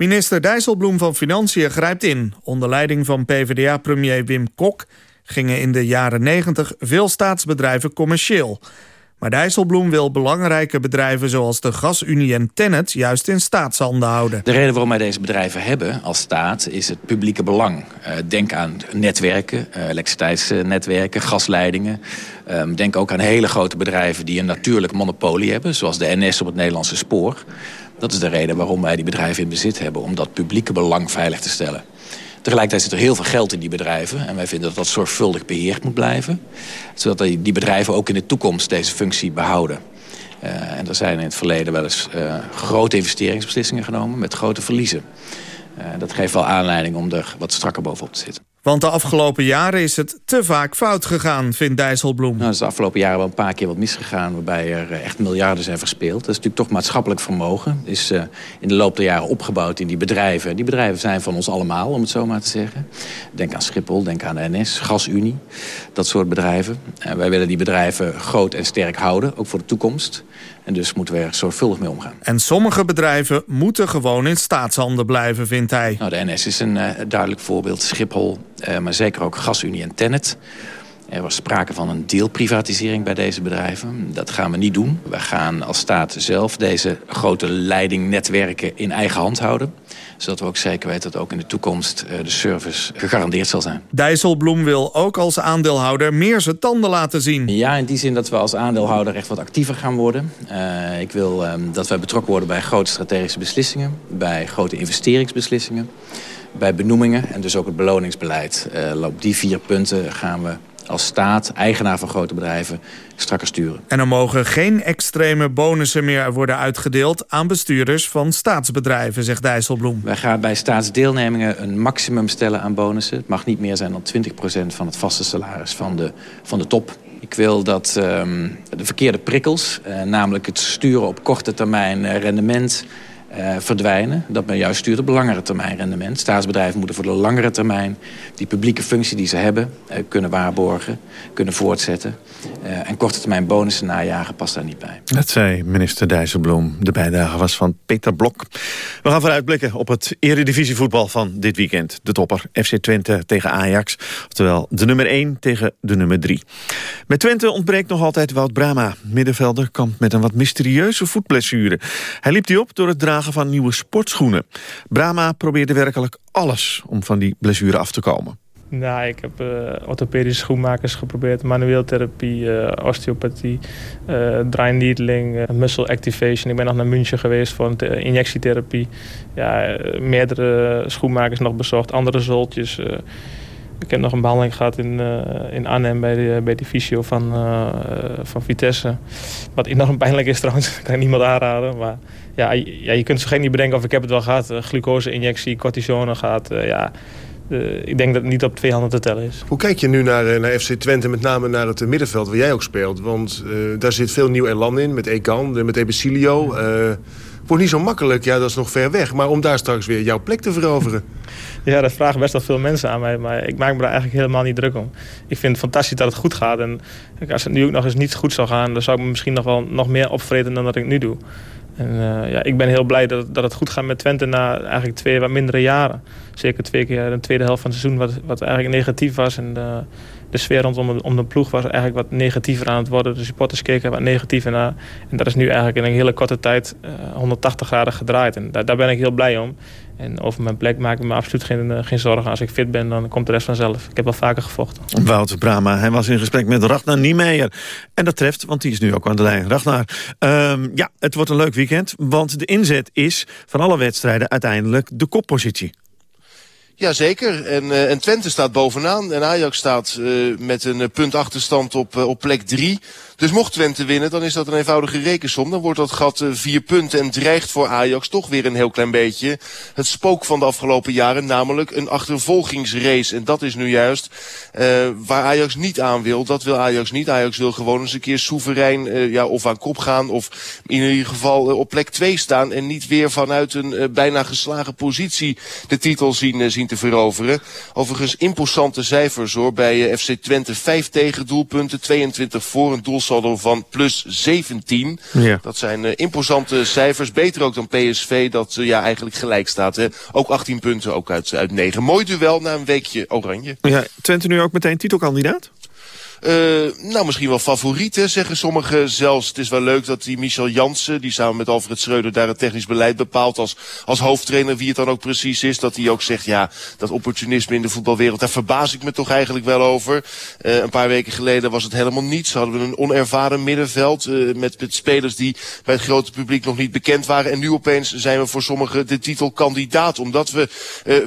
Minister Dijsselbloem van Financiën grijpt in. Onder leiding van PvdA-premier Wim Kok gingen in de jaren 90 veel staatsbedrijven commercieel. Maar Dijsselbloem wil belangrijke bedrijven zoals de Gasunie en Tennet juist in staatshanden houden. De reden waarom wij deze bedrijven hebben als staat is het publieke belang. Uh, denk aan netwerken, uh, elektriciteitsnetwerken, gasleidingen. Um, denk ook aan hele grote bedrijven die een natuurlijk monopolie hebben, zoals de NS op het Nederlandse spoor. Dat is de reden waarom wij die bedrijven in bezit hebben. Om dat publieke belang veilig te stellen. Tegelijkertijd zit er heel veel geld in die bedrijven. En wij vinden dat dat zorgvuldig beheerd moet blijven. Zodat die bedrijven ook in de toekomst deze functie behouden. Uh, en er zijn in het verleden wel eens uh, grote investeringsbeslissingen genomen met grote verliezen. dat geeft wel aanleiding om er wat strakker bovenop te zitten. Want de afgelopen jaren is het te vaak fout gegaan, vindt Dijsselbloem. Nou, is de afgelopen jaren wel een paar keer wat misgegaan... waarbij er echt miljarden zijn verspeeld. Dat is natuurlijk toch maatschappelijk vermogen. is uh, in de loop der jaren opgebouwd in die bedrijven. Die bedrijven zijn van ons allemaal, om het zo maar te zeggen. Denk aan Schiphol, denk aan de NS, GasUnie. Dat soort bedrijven. En wij willen die bedrijven groot en sterk houden, ook voor de toekomst. En dus moeten we er zorgvuldig mee omgaan. En sommige bedrijven moeten gewoon in staatshanden blijven, vindt hij. Nou, de NS is een uh, duidelijk voorbeeld. Schiphol, uh, maar zeker ook GasUnie en Tennet. Er was sprake van een deelprivatisering bij deze bedrijven. Dat gaan we niet doen. We gaan als staat zelf deze grote leidingnetwerken in eigen hand houden zodat we ook zeker weten dat ook in de toekomst uh, de service gegarandeerd zal zijn. Dijsselbloem wil ook als aandeelhouder meer zijn tanden laten zien. Ja, in die zin dat we als aandeelhouder echt wat actiever gaan worden. Uh, ik wil uh, dat wij betrokken worden bij grote strategische beslissingen, bij grote investeringsbeslissingen, bij benoemingen en dus ook het beloningsbeleid. op die vier punten gaan we als staat, eigenaar van grote bedrijven, strakker sturen. En er mogen geen extreme bonussen meer worden uitgedeeld... aan bestuurders van staatsbedrijven, zegt Dijsselbloem. Wij gaan bij staatsdeelnemingen een maximum stellen aan bonussen. Het mag niet meer zijn dan 20% van het vaste salaris van de, van de top. Ik wil dat um, de verkeerde prikkels, uh, namelijk het sturen op korte termijn uh, rendement uh, verdwijnen. Dat men juist stuurt op langere termijn rendement. Staatsbedrijven moeten voor de langere termijn die publieke functie die ze hebben uh, kunnen waarborgen, kunnen voortzetten. Uh, en korte termijn bonussen najagen past daar niet bij. Dat zei minister Dijsselbloem. De bijdrage was van Peter Blok. We gaan vooruitblikken op het eredivisievoetbal van dit weekend. De topper FC Twente tegen Ajax. Oftewel de nummer 1 tegen de nummer 3. Met Twente ontbreekt nog altijd Wout Brama. Middenvelder kampt met een wat mysterieuze voetblessure. Hij liep die op door het van nieuwe sportschoenen. Brahma probeerde werkelijk alles om van die blessure af te komen. Nou, ik heb uh, orthopedische schoenmakers geprobeerd, manueel therapie, uh, osteopathie, uh, dry needling, muscle activation. Ik ben nog naar München geweest voor injectietherapie. Ja, meerdere schoenmakers nog bezocht, andere zoltjes. Ik heb nog een behandeling gehad in, in Arnhem bij de, bij de fysio van, van Vitesse. Wat enorm pijnlijk is trouwens, kan ik niemand aanraden. Maar ja, ja, je kunt zo geen niet bedenken of ik heb het wel gehad. Glucose-injectie, cortisone gehad, ja... Uh, ik denk dat het niet op twee handen te tellen is. Hoe kijk je nu naar, naar FC Twente, met name naar het middenveld waar jij ook speelt? Want uh, daar zit veel nieuw elan in, met Ekan, met Ebecilio. Uh, wordt niet zo makkelijk, ja, dat is nog ver weg. Maar om daar straks weer jouw plek te veroveren. Ja, dat vragen best wel veel mensen aan mij. Maar ik maak me daar eigenlijk helemaal niet druk om. Ik vind het fantastisch dat het goed gaat. En als het nu ook nog eens niet goed zou gaan... dan zou ik me misschien nog wel nog meer opvreten dan dat ik nu doe. En uh, ja, ik ben heel blij dat, dat het goed gaat met Twente na eigenlijk twee wat mindere jaren. Zeker twee keer de tweede helft van het seizoen wat, wat eigenlijk negatief was. En de, de sfeer rondom de, om de ploeg was eigenlijk wat negatiever aan het worden. De supporters keken wat negatiever naar. En dat is nu eigenlijk in een hele korte tijd uh, 180 graden gedraaid. En daar, daar ben ik heel blij om. En over mijn plek maak ik me absoluut geen, uh, geen zorgen. Als ik fit ben, dan komt de rest vanzelf. Ik heb al vaker gevochten. Wouter Brama, hij was in gesprek met Ragnar Niemeyer. En dat treft, want die is nu ook aan de lijn. Ragnar, um, ja, het wordt een leuk weekend. Want de inzet is van alle wedstrijden uiteindelijk de koppositie. Jazeker. En, uh, en Twente staat bovenaan. En Ajax staat uh, met een uh, punt achterstand op, op plek 3. Dus mocht Twente winnen, dan is dat een eenvoudige rekensom. Dan wordt dat gat vier punten en dreigt voor Ajax toch weer een heel klein beetje het spook van de afgelopen jaren. Namelijk een achtervolgingsrace. En dat is nu juist waar Ajax niet aan wil. Dat wil Ajax niet. Ajax wil gewoon eens een keer soeverein ja, of aan kop gaan. Of in ieder geval op plek 2 staan. En niet weer vanuit een bijna geslagen positie de titel zien, zien te veroveren. Overigens imposante cijfers hoor bij FC Twente. 5 tegen doelpunten, 22 voor een doelsaldo van plus 17. Ja. Dat zijn uh, imposante cijfers. Beter ook dan PSV dat uh, ja, eigenlijk gelijk staat. Hè. Ook 18 punten, ook uit, uit 9. Mooi duel na een weekje oranje. Ja, Twente nu ook meteen titelkandidaat? Uh, nou, misschien wel favorieten, zeggen sommigen zelfs. Het is wel leuk dat die Michel Jansen, die samen met Alfred Schreuder daar het technisch beleid bepaalt als, als hoofdtrainer, wie het dan ook precies is, dat hij ook zegt, ja, dat opportunisme in de voetbalwereld, daar verbaas ik me toch eigenlijk wel over. Uh, een paar weken geleden was het helemaal niets. Hadden we een onervaren middenveld uh, met, met spelers die bij het grote publiek nog niet bekend waren. En nu opeens zijn we voor sommigen de titelkandidaat, omdat we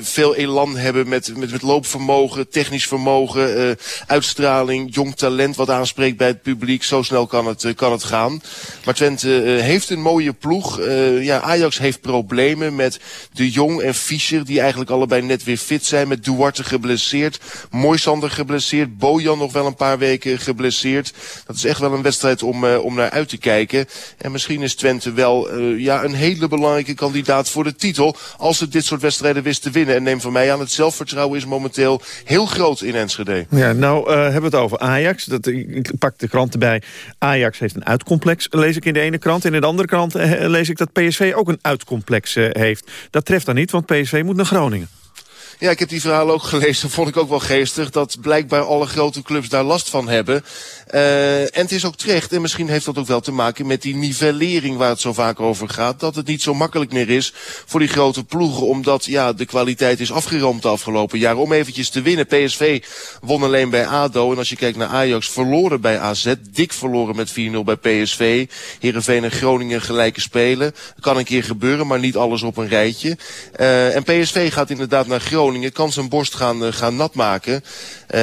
veel elan hebben met, met, met loopvermogen, technisch vermogen, uitstraling, talent wat aanspreekt bij het publiek. Zo snel kan het, kan het gaan. Maar Twente heeft een mooie ploeg. ja, Ajax heeft problemen met De Jong en Fischer... die eigenlijk allebei net weer fit zijn. Met Duarte geblesseerd. Moisander geblesseerd. Bojan nog wel een paar weken geblesseerd. Dat is echt wel een wedstrijd om, om naar uit te kijken. En misschien is Twente wel ja, een hele belangrijke kandidaat voor de titel... als het dit soort wedstrijden wist te winnen. En neem van mij aan, het zelfvertrouwen is momenteel heel groot in Enschede. Ja, nou hebben we het over Ajax. Dat, ik pak de krant erbij. Ajax heeft een uitcomplex, lees ik in de ene krant. En in de andere krant uh, lees ik dat PSV ook een uitcomplex uh, heeft. Dat treft dan niet, want PSV moet naar Groningen. Ja, ik heb die verhalen ook gelezen. vond ik ook wel geestig. Dat blijkbaar alle grote clubs daar last van hebben. Uh, en het is ook terecht, en misschien heeft dat ook wel te maken met die nivellering waar het zo vaak over gaat. Dat het niet zo makkelijk meer is voor die grote ploegen, omdat ja, de kwaliteit is afgeroomd de afgelopen jaren. Om eventjes te winnen. PSV won alleen bij ADO. En als je kijkt naar Ajax, verloren bij AZ. Dik verloren met 4-0 bij PSV. Heerenveen en Groningen gelijke spelen. Kan een keer gebeuren, maar niet alles op een rijtje. Uh, en PSV gaat inderdaad naar Groningen. Kan zijn borst gaan, uh, gaan nat maken.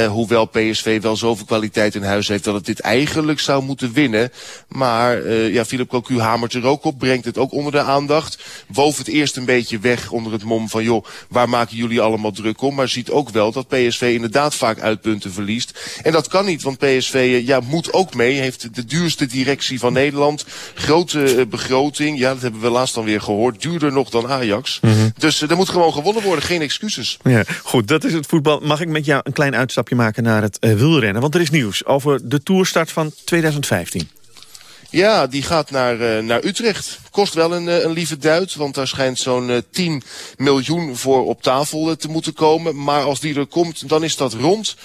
Hoewel PSV wel zoveel kwaliteit in huis heeft dat het dit eigenlijk zou moeten winnen. Maar uh, ja, Philip Cocu hamert er ook op, brengt het ook onder de aandacht. Woof het eerst een beetje weg onder het mom van... joh, waar maken jullie allemaal druk om? Maar ziet ook wel dat PSV inderdaad vaak uitpunten verliest. En dat kan niet, want PSV ja, moet ook mee. Heeft de duurste directie van Nederland. Grote uh, begroting, ja, dat hebben we laatst dan weer gehoord. Duurder nog dan Ajax. Mm -hmm. Dus er moet gewoon gewonnen worden, geen excuses. Ja, goed, dat is het voetbal. Mag ik met jou een klein uitstapje maken naar het uh, wielrennen? Want er is nieuws over de Tourstart van 2015. Ja, die gaat naar, uh, naar Utrecht. Kost wel een, een lieve duit, want daar schijnt zo'n uh, 10 miljoen voor op tafel uh, te moeten komen. Maar als die er komt, dan is dat rond,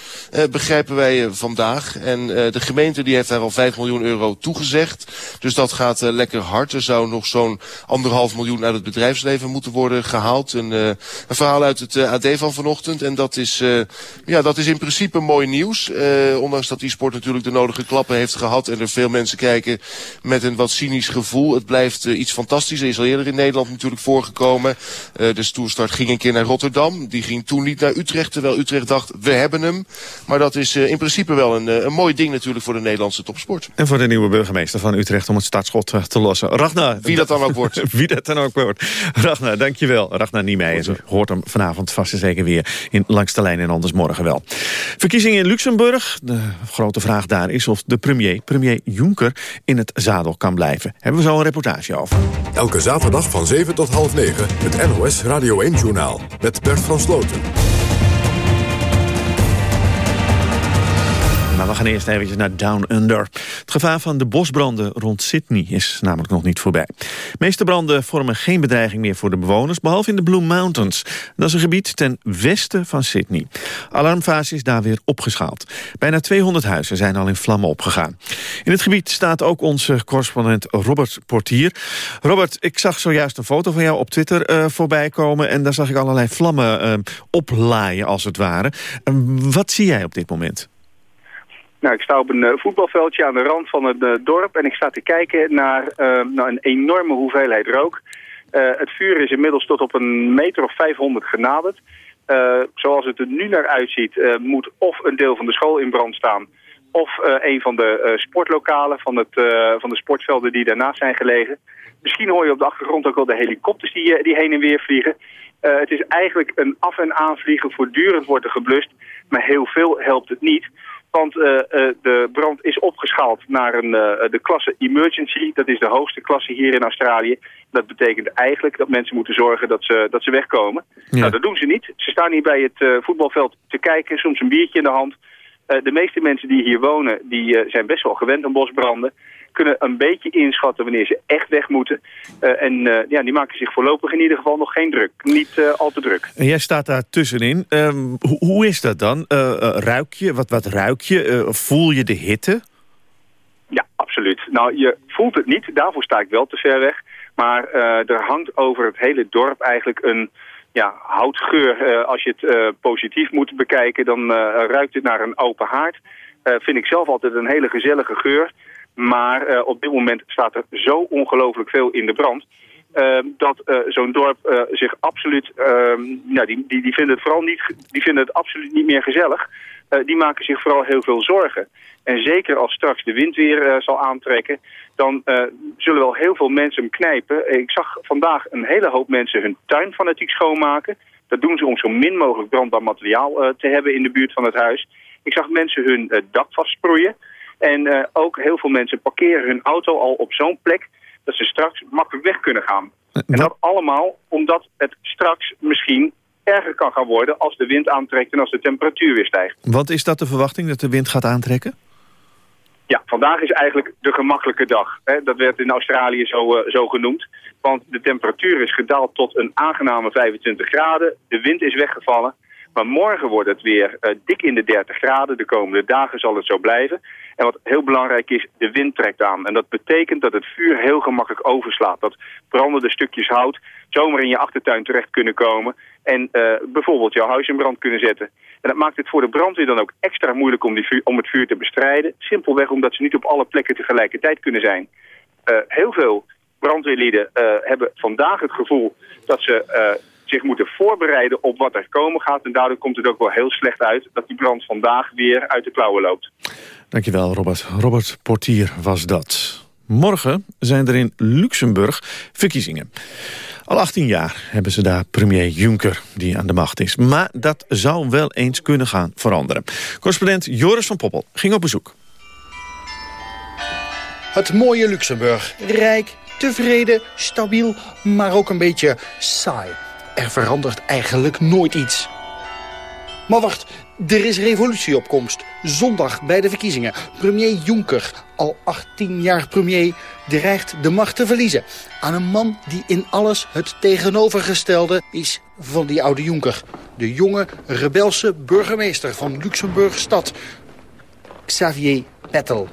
begrijpen wij vandaag. En de gemeente die heeft daar al 5 miljoen euro toegezegd. Dus dat gaat lekker hard. Er zou nog zo'n anderhalf miljoen uit het bedrijfsleven moeten worden gehaald. Een, een verhaal uit het AD van vanochtend. En dat is, ja, dat is in principe mooi nieuws. ondanks dat die sport natuurlijk de nodige klappen heeft gehad. En er veel mensen kijken met een wat cynisch gevoel. Het blijft iets fantastisch. Er is al eerder in Nederland natuurlijk voorgekomen. Uh, de stoerstart ging een keer naar Rotterdam. Die ging toen niet naar Utrecht, terwijl Utrecht dacht, we hebben hem. Maar dat is uh, in principe wel een, een mooi ding natuurlijk voor de Nederlandse topsport. En voor de nieuwe burgemeester van Utrecht om het startschot te lossen. Ragnar. Wie dat dan ook wordt. Wie dat dan ook wordt. Ragnar, dankjewel. Ragnar Niemeyer. hoort hem vanavond vast en zeker weer in Langs de Lijn en anders morgen wel. Verkiezingen in Luxemburg. De grote vraag daar is of de premier, premier Juncker, in het zadel kan blijven. Hebben we zo een reportage over. Elke zaterdag van 7 tot half 9 het NOS Radio 1-journaal met Bert van Sloten. We gaan eerst even naar Down Under. Het gevaar van de bosbranden rond Sydney is namelijk nog niet voorbij. De meeste branden vormen geen bedreiging meer voor de bewoners... behalve in de Blue Mountains. Dat is een gebied ten westen van Sydney. Alarmfase is daar weer opgeschaald. Bijna 200 huizen zijn al in vlammen opgegaan. In het gebied staat ook onze correspondent Robert Portier. Robert, ik zag zojuist een foto van jou op Twitter uh, voorbij komen... en daar zag ik allerlei vlammen uh, oplaaien, als het ware. Uh, wat zie jij op dit moment? Nou, ik sta op een uh, voetbalveldje aan de rand van het uh, dorp en ik sta te kijken naar, uh, naar een enorme hoeveelheid rook. het vuur is inmiddels tot op een meter of 500 genaderd. zoals het er nu naar uitziet, moet of een deel van de school in brand staan... of een van de sportlokalen van, het, van de sportvelden die daarnaast zijn gelegen. Misschien hoor je op de achtergrond ook wel de helikopters die, die heen en weer vliegen. het is eigenlijk een af- en aanvliegen, voortdurend wordt er geblust. Maar heel veel helpt het niet... Want uh, uh, de brand is opgeschaald naar een, uh, de klasse emergency. Dat is de hoogste klasse hier in Australië. Dat betekent eigenlijk dat mensen moeten zorgen dat ze, dat ze wegkomen. Ja. Nou, dat doen ze niet. Ze staan hier bij het voetbalveld te kijken, soms een biertje in de hand. de meeste mensen die hier wonen, die zijn best wel gewend aan bosbranden kunnen een beetje inschatten wanneer ze echt weg moeten. Uh, en uh, ja, die maken zich voorlopig in ieder geval nog geen druk. Niet uh, al te druk. En jij staat daar tussenin. Um, ho hoe is dat dan? ruik je? Wat, wat ruik je? voel je de hitte? Ja, absoluut. Nou, je voelt het niet. Daarvoor sta ik wel te ver weg. Maar er hangt over het hele dorp eigenlijk een ja, houtgeur. als je het positief moet bekijken, dan ruikt het naar een open haard. vind ik zelf altijd een hele gezellige geur. Maar uh, op dit moment staat er zo ongelooflijk veel in de brand. uh, dat uh, zo'n dorp uh, zich absoluut, nou, die, die, die, vinden het vooral niet, die vinden het absoluut niet meer gezellig. die maken zich vooral heel veel zorgen. En zeker als straks de wind weer zal aantrekken, dan zullen wel heel veel mensen hem knijpen. Ik zag vandaag een hele hoop mensen hun tuin fanatiek schoonmaken. Dat doen ze om zo min mogelijk brandbaar materiaal te hebben in de buurt van het huis. Ik zag mensen hun dak vastsproeien. En ook heel veel mensen parkeren hun auto al op zo'n plek dat ze straks makkelijk weg kunnen gaan. En dat allemaal omdat het straks misschien erger kan gaan worden als de wind aantrekt en als de temperatuur weer stijgt. Wat is dat de verwachting, dat de wind gaat aantrekken? Ja, vandaag is eigenlijk de gemakkelijke dag. Dat werd in Australië zo, uh, zo genoemd. Want de temperatuur is gedaald tot een aangename 25 graden. De wind is weggevallen. Maar morgen wordt het weer uh, dik in de 30 graden. De komende dagen zal het zo blijven. En wat heel belangrijk is, de wind trekt aan. En dat betekent dat het vuur heel gemakkelijk overslaat. Dat brandende stukjes hout zomaar in je achtertuin terecht kunnen komen. En uh, bijvoorbeeld jouw huis in brand kunnen zetten. En dat maakt het voor de brandweer dan ook extra moeilijk om, die vuur, om het vuur te bestrijden. Simpelweg omdat ze niet op alle plekken tegelijkertijd kunnen zijn. Uh, heel veel brandweerlieden hebben vandaag het gevoel dat ze zich moeten voorbereiden op wat er komen gaat. En daardoor komt het ook wel heel slecht uit dat die brand vandaag weer uit de klauwen loopt. Dankjewel, Robert. Robert Portier was dat. Morgen zijn er in Luxemburg verkiezingen. Al 18 jaar hebben ze daar premier Juncker die aan de macht is. Maar dat zou wel eens kunnen gaan veranderen. Correspondent Joris van Poppel ging op bezoek. Het mooie Luxemburg. Rijk, tevreden, stabiel, maar ook een beetje saai. Er verandert eigenlijk nooit iets. Maar wacht, er is revolutie op komst. Zondag bij de verkiezingen. Premier Juncker, al 18 jaar premier, dreigt de macht te verliezen. Aan een man die in alles het tegenovergestelde is van die oude Juncker. De jonge, rebelse burgemeester van Luxemburg-stad. Xavier Bettel.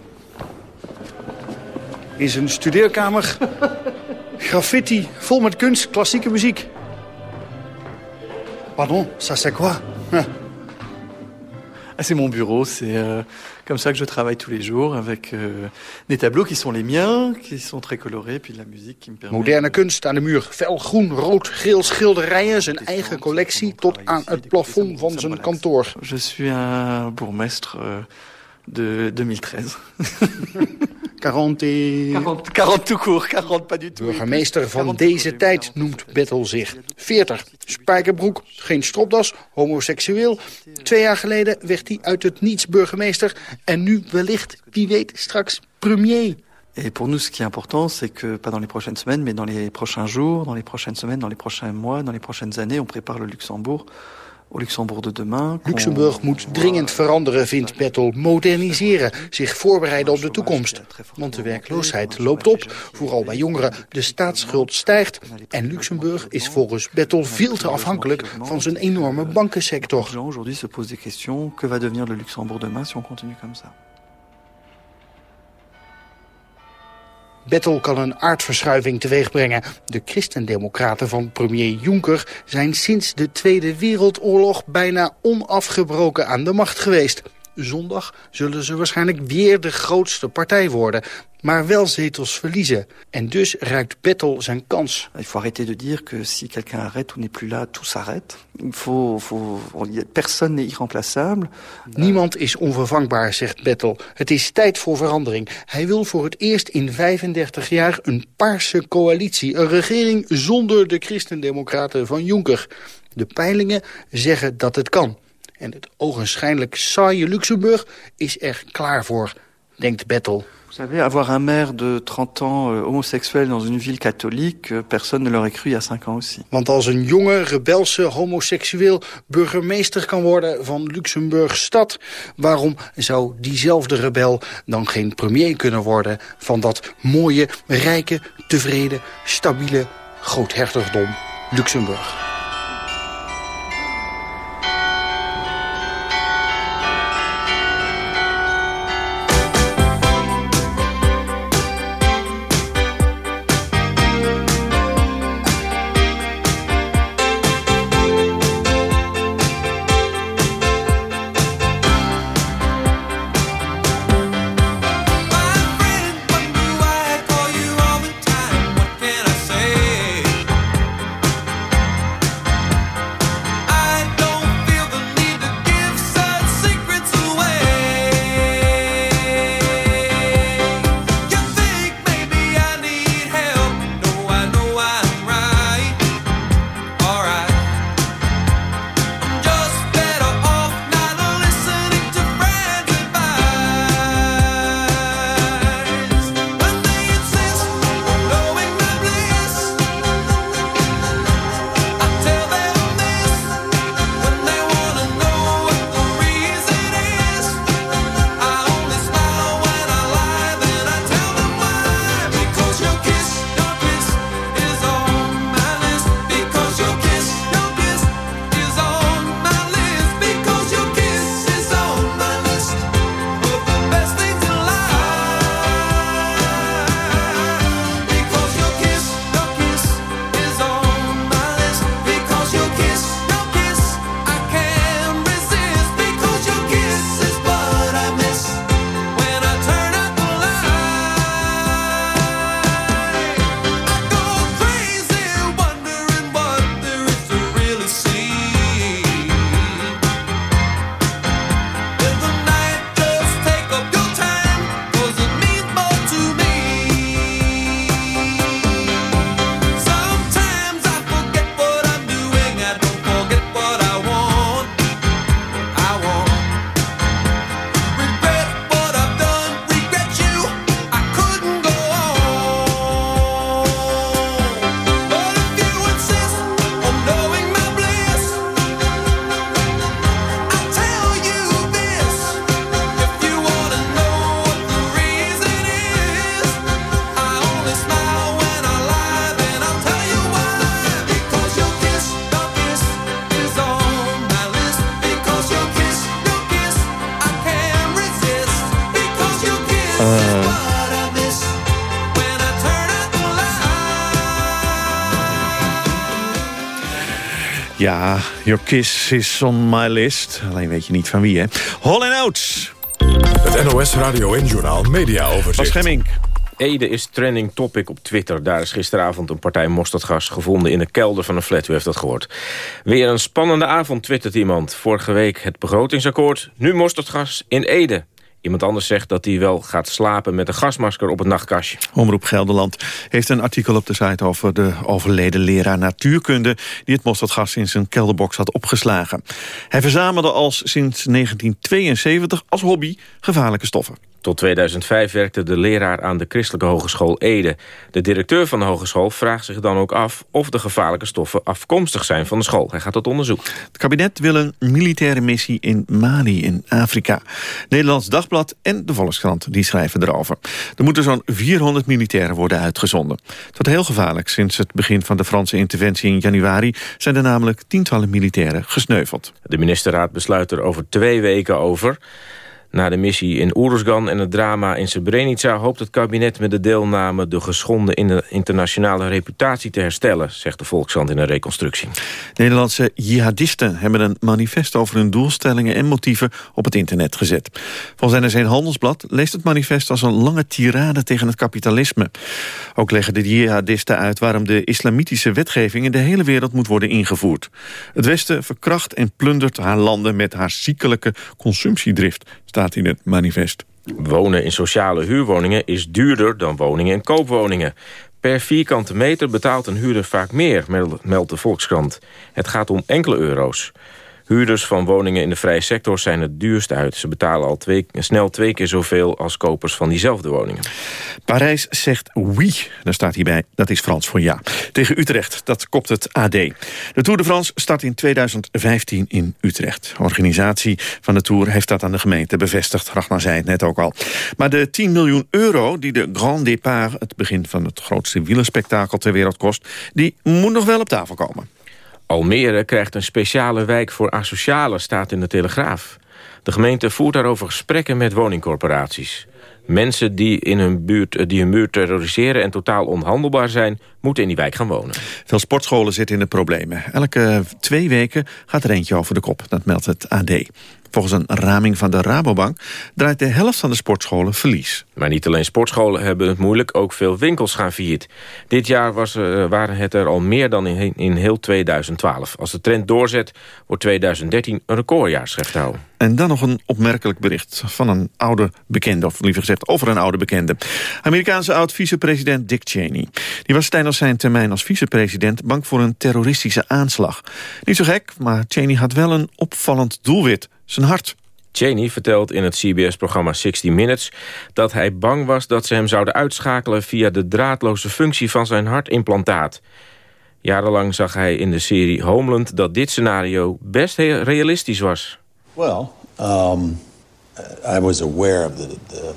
In zijn studeerkamer. Graffiti, vol met kunst, klassieke muziek. Pardon, ça c'est quoi ah, C'est mon bureau, c'est euh, comme ça que je travaille tous les jours, avec euh, des tableaux qui sont les miens, qui sont très colorés, puis de la musique qui me permet... Moderne kunst aan de muur, fel groen, rood, geel schilderijen, zijn eigen collectie tot aan het plafond van zijn kantoor. Je suis un bourgmestre euh, de 2013. 40 40, 40 tout court, 40 pas du tout. Burgemeester van deze tijd noemt Bettel zich. 40, spijkerbroek, geen stropdas, homoseksueel. Twee jaar geleden werd hij uit het niets burgemeester. En nu wellicht, wie weet, straks premier. Et pour nous, ce qui est important, c'est que, pas dans les prochaines semaines, mais dans les prochains jours, dans les prochaines semaines, dans les prochains mois, dans les prochaines années, on prépare le Luxembourg Luxemburg de demain. Luxemburg moet dringend veranderen, vindt Bettel. Moderniseren, zich voorbereiden op de toekomst. Want de werkloosheid loopt op, vooral bij jongeren. De staatsschuld stijgt. En Luxemburg is volgens Bettel veel te afhankelijk van zijn enorme bankensector. Aujourd'hui se pose des questions. Que va devenir le Luxembourg demain si on continue comme ça? Bettel kan een aardverschuiving teweegbrengen. De christendemocraten van premier Juncker zijn sinds de Tweede Wereldoorlog bijna onafgebroken aan de macht geweest. Zondag zullen ze waarschijnlijk weer de grootste partij worden maar wel zetels verliezen. En dus ruikt Bettel zijn kans. Il faut arrêter de dire que si quelqu'un arrête ou n'est plus là, tout s'arrête. Il faut, faut, personne n'est irremplaçable. Niemand is onvervangbaar, zegt Bettel. Het is tijd voor verandering. Hij wil voor het eerst in 35 jaar een paarse coalitie. Een regering zonder de christendemocraten van Juncker. De peilingen zeggen dat het kan. En het ogenschijnlijk saaie Luxemburg is er klaar voor, denkt Bettel. Vous savez, avoir un maire de 30 ans euh, homosexuel dans une ville catholique, euh, personne ne l'aurait cru il y a 5 ans aussi. Want als een jonge, rebelse homoseksueel burgemeester kan worden van Luxemburg-stad, waarom zou diezelfde rebel dan geen premier kunnen worden van dat mooie, rijke, tevreden, stabiele groothertogdom Luxemburg? Ja, Your Kiss is on my list. Alleen weet je niet van wie, hè? Hall Oates. Het NOS Radio en Journal Media Overzicht. Schemming. Ede is trending topic op Twitter. Daar is gisteravond een partij mosterdgas gevonden in de kelder van een flat. U heeft dat gehoord. Weer een spannende avond, twittert iemand. Vorige week het begrotingsakkoord, nu mosterdgas in Ede. Iemand anders zegt dat hij wel gaat slapen met een gasmasker op het nachtkastje. Omroep Gelderland heeft een artikel op de site over de overleden leraar natuurkunde... die het mosterdgas in zijn kelderbox had opgeslagen. Hij verzamelde al sinds 1972 als hobby gevaarlijke stoffen. Tot 2005 werkte de leraar aan de Christelijke Hogeschool Ede. De directeur van de hogeschool vraagt zich dan ook af... of de gevaarlijke stoffen afkomstig zijn van de school. Hij gaat dat onderzoeken. Het kabinet wil een militaire missie in Mali in Afrika. Nederlands Dagblad en de Volkskrant die schrijven erover. Er moeten zo'n 400 militairen worden uitgezonden. Het wordt heel gevaarlijk. Sinds het begin van de Franse interventie in januari... zijn er namelijk tientallen militairen gesneuveld. De ministerraad besluit er over twee weken over... Na de missie in Oeruzgan en het drama in Srebrenica... hoopt het kabinet met de deelname de geschonden in de internationale reputatie te herstellen... zegt de Volkskrant in een reconstructie. Nederlandse jihadisten hebben een manifest over hun doelstellingen en motieven op het internet gezet. Volgens NRC Handelsblad leest het manifest als een lange tirade tegen het kapitalisme. Ook leggen de jihadisten uit waarom de islamitische wetgeving in de hele wereld moet worden ingevoerd. Het Westen verkracht en plundert haar landen met haar ziekelijke consumptiedrift staat in het manifest. Wonen in sociale huurwoningen is duurder dan woningen in koopwoningen. Per vierkante meter betaalt een huurder vaak meer, meldt de Volkskrant. Het gaat om enkele euro's. Huurders van woningen in de vrije sector zijn het duurst uit. Ze betalen al twee, snel twee keer zoveel als kopers van diezelfde woningen. Parijs zegt oui, daar staat hierbij, dat is Frans voor ja. Tegen Utrecht, dat kopt het AD. De Tour de France start in 2015 in Utrecht. De organisatie van de Tour heeft dat aan de gemeente bevestigd. Ragnar zei het net ook al. Maar de 10 miljoen euro die de Grand Départ... het begin van het grootste wielerspektakel ter wereld kost... die moet nog wel op tafel komen. Almere krijgt een speciale wijk voor asocialen, staat in de Telegraaf. De gemeente voert daarover gesprekken met woningcorporaties. Mensen die, in hun buurt, die hun buurt terroriseren en totaal onhandelbaar zijn... moeten in die wijk gaan wonen. Veel sportscholen zitten in de problemen. Elke twee weken gaat er eentje over de kop, dat meldt het AD. Volgens een raming van de Rabobank draait de helft van de sportscholen verlies. Maar niet alleen sportscholen hebben het moeilijk, ook veel winkels gaan failliet. Dit jaar was, uh, waren het er al meer dan in, in heel 2012. Als de trend doorzet, wordt 2013 een recordjaar, schrijft Hou. En dan nog een opmerkelijk bericht van een oude bekende, of liever gezegd over een oude bekende. Amerikaanse oud-vicepresident Dick Cheney. Die was tijdens zijn termijn als vicepresident bang voor een terroristische aanslag. Niet zo gek, maar Cheney had wel een opvallend doelwit, zijn hart. Cheney vertelt in het CBS-programma 60 Minutes... dat hij bang was dat ze hem zouden uitschakelen... via de draadloze functie van zijn hartimplantaat. Jarenlang zag hij in de serie Homeland dat dit scenario best realistisch was. Well, um, I was aware of the, the,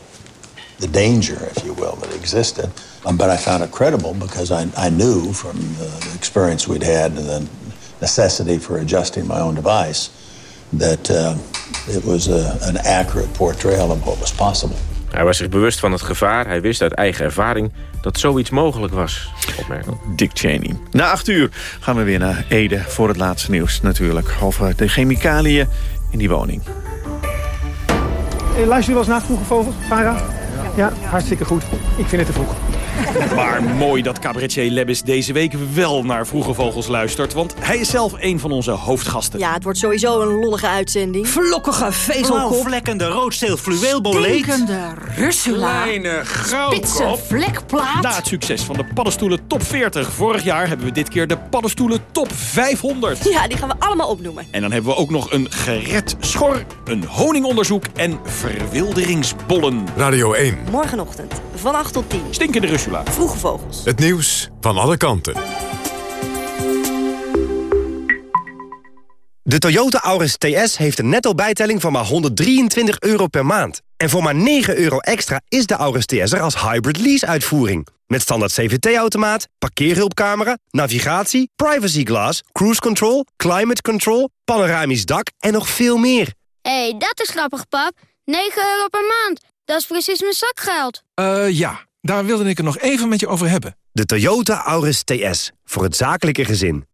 the, danger, if you will, that existed. Um, but I found it credible because I, I knew from the experience we'd had and the necessity for adjusting my own device that uh, it was a, an accurate portrayal of what was possible. Hij was zich bewust van het gevaar. Hij wist uit eigen ervaring dat zoiets mogelijk was. Opmerkelijk. Dick Cheney. Na acht uur gaan we weer naar Ede voor het laatste nieuws natuurlijk. Over de chemicaliën in die woning. Luister je wel eens naar Vroege Vogels, Farah? Ja, hartstikke goed. Ik vind het te vroeg. Maar mooi dat cabaretier Lebbis deze week wel naar Vroege Vogels luistert. Want hij is zelf een van onze hoofdgasten. Ja, het wordt sowieso een lollige uitzending. Vlokkige vezelkop. Vlekkende roodsteel fluweelboleet. Stinkende russelaar. Kleine grauwkop. Spitse vlekplaat. Na het succes van de paddenstoelen top 40 vorig jaar... hebben we dit keer de paddenstoelen top 500. Ja, die gaan we allemaal opnoemen. En dan hebben we ook nog een gered schor, een honingonderzoek en verwilderingsbollen. Radio 1. Morgenochtend van 8 tot 10. Stinkende Russula. Vroege vogels. Het nieuws van alle kanten. De Toyota Auris TS heeft een netto bijtelling van maar 123 euro per maand. En voor maar 9 euro extra is de Auris TS er als hybrid lease-uitvoering. Met standaard CVT-automaat, parkeerhulpcamera, navigatie, privacy glass, cruise control, climate control, panoramisch dak en nog veel meer. Hé, hey, dat is grappig, pap. 9 euro per maand. Dat is precies mijn zakgeld. Eh, uh, ja. Daar wilde ik het nog even met je over hebben. De Toyota Auris TS. Voor het zakelijke gezin.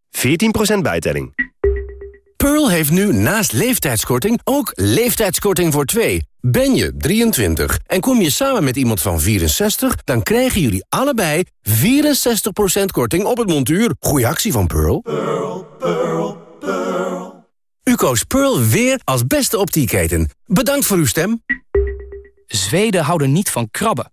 14% bijtelling. Pearl heeft nu naast leeftijdskorting ook leeftijdskorting voor twee. Ben je 23 en kom je samen met iemand van 64... dan krijgen jullie allebei 64% korting op het montuur. Goeie actie van Pearl. Pearl, Pearl, Pearl. U koos Pearl weer als beste optieketen. Bedankt voor uw stem. Zweden houden niet van krabben.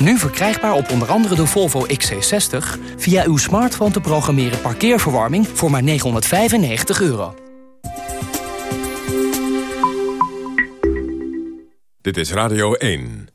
Nu verkrijgbaar op onder andere de Volvo XC60... via uw smartphone te programmeren parkeerverwarming voor maar 995 euro. Dit is Radio 1.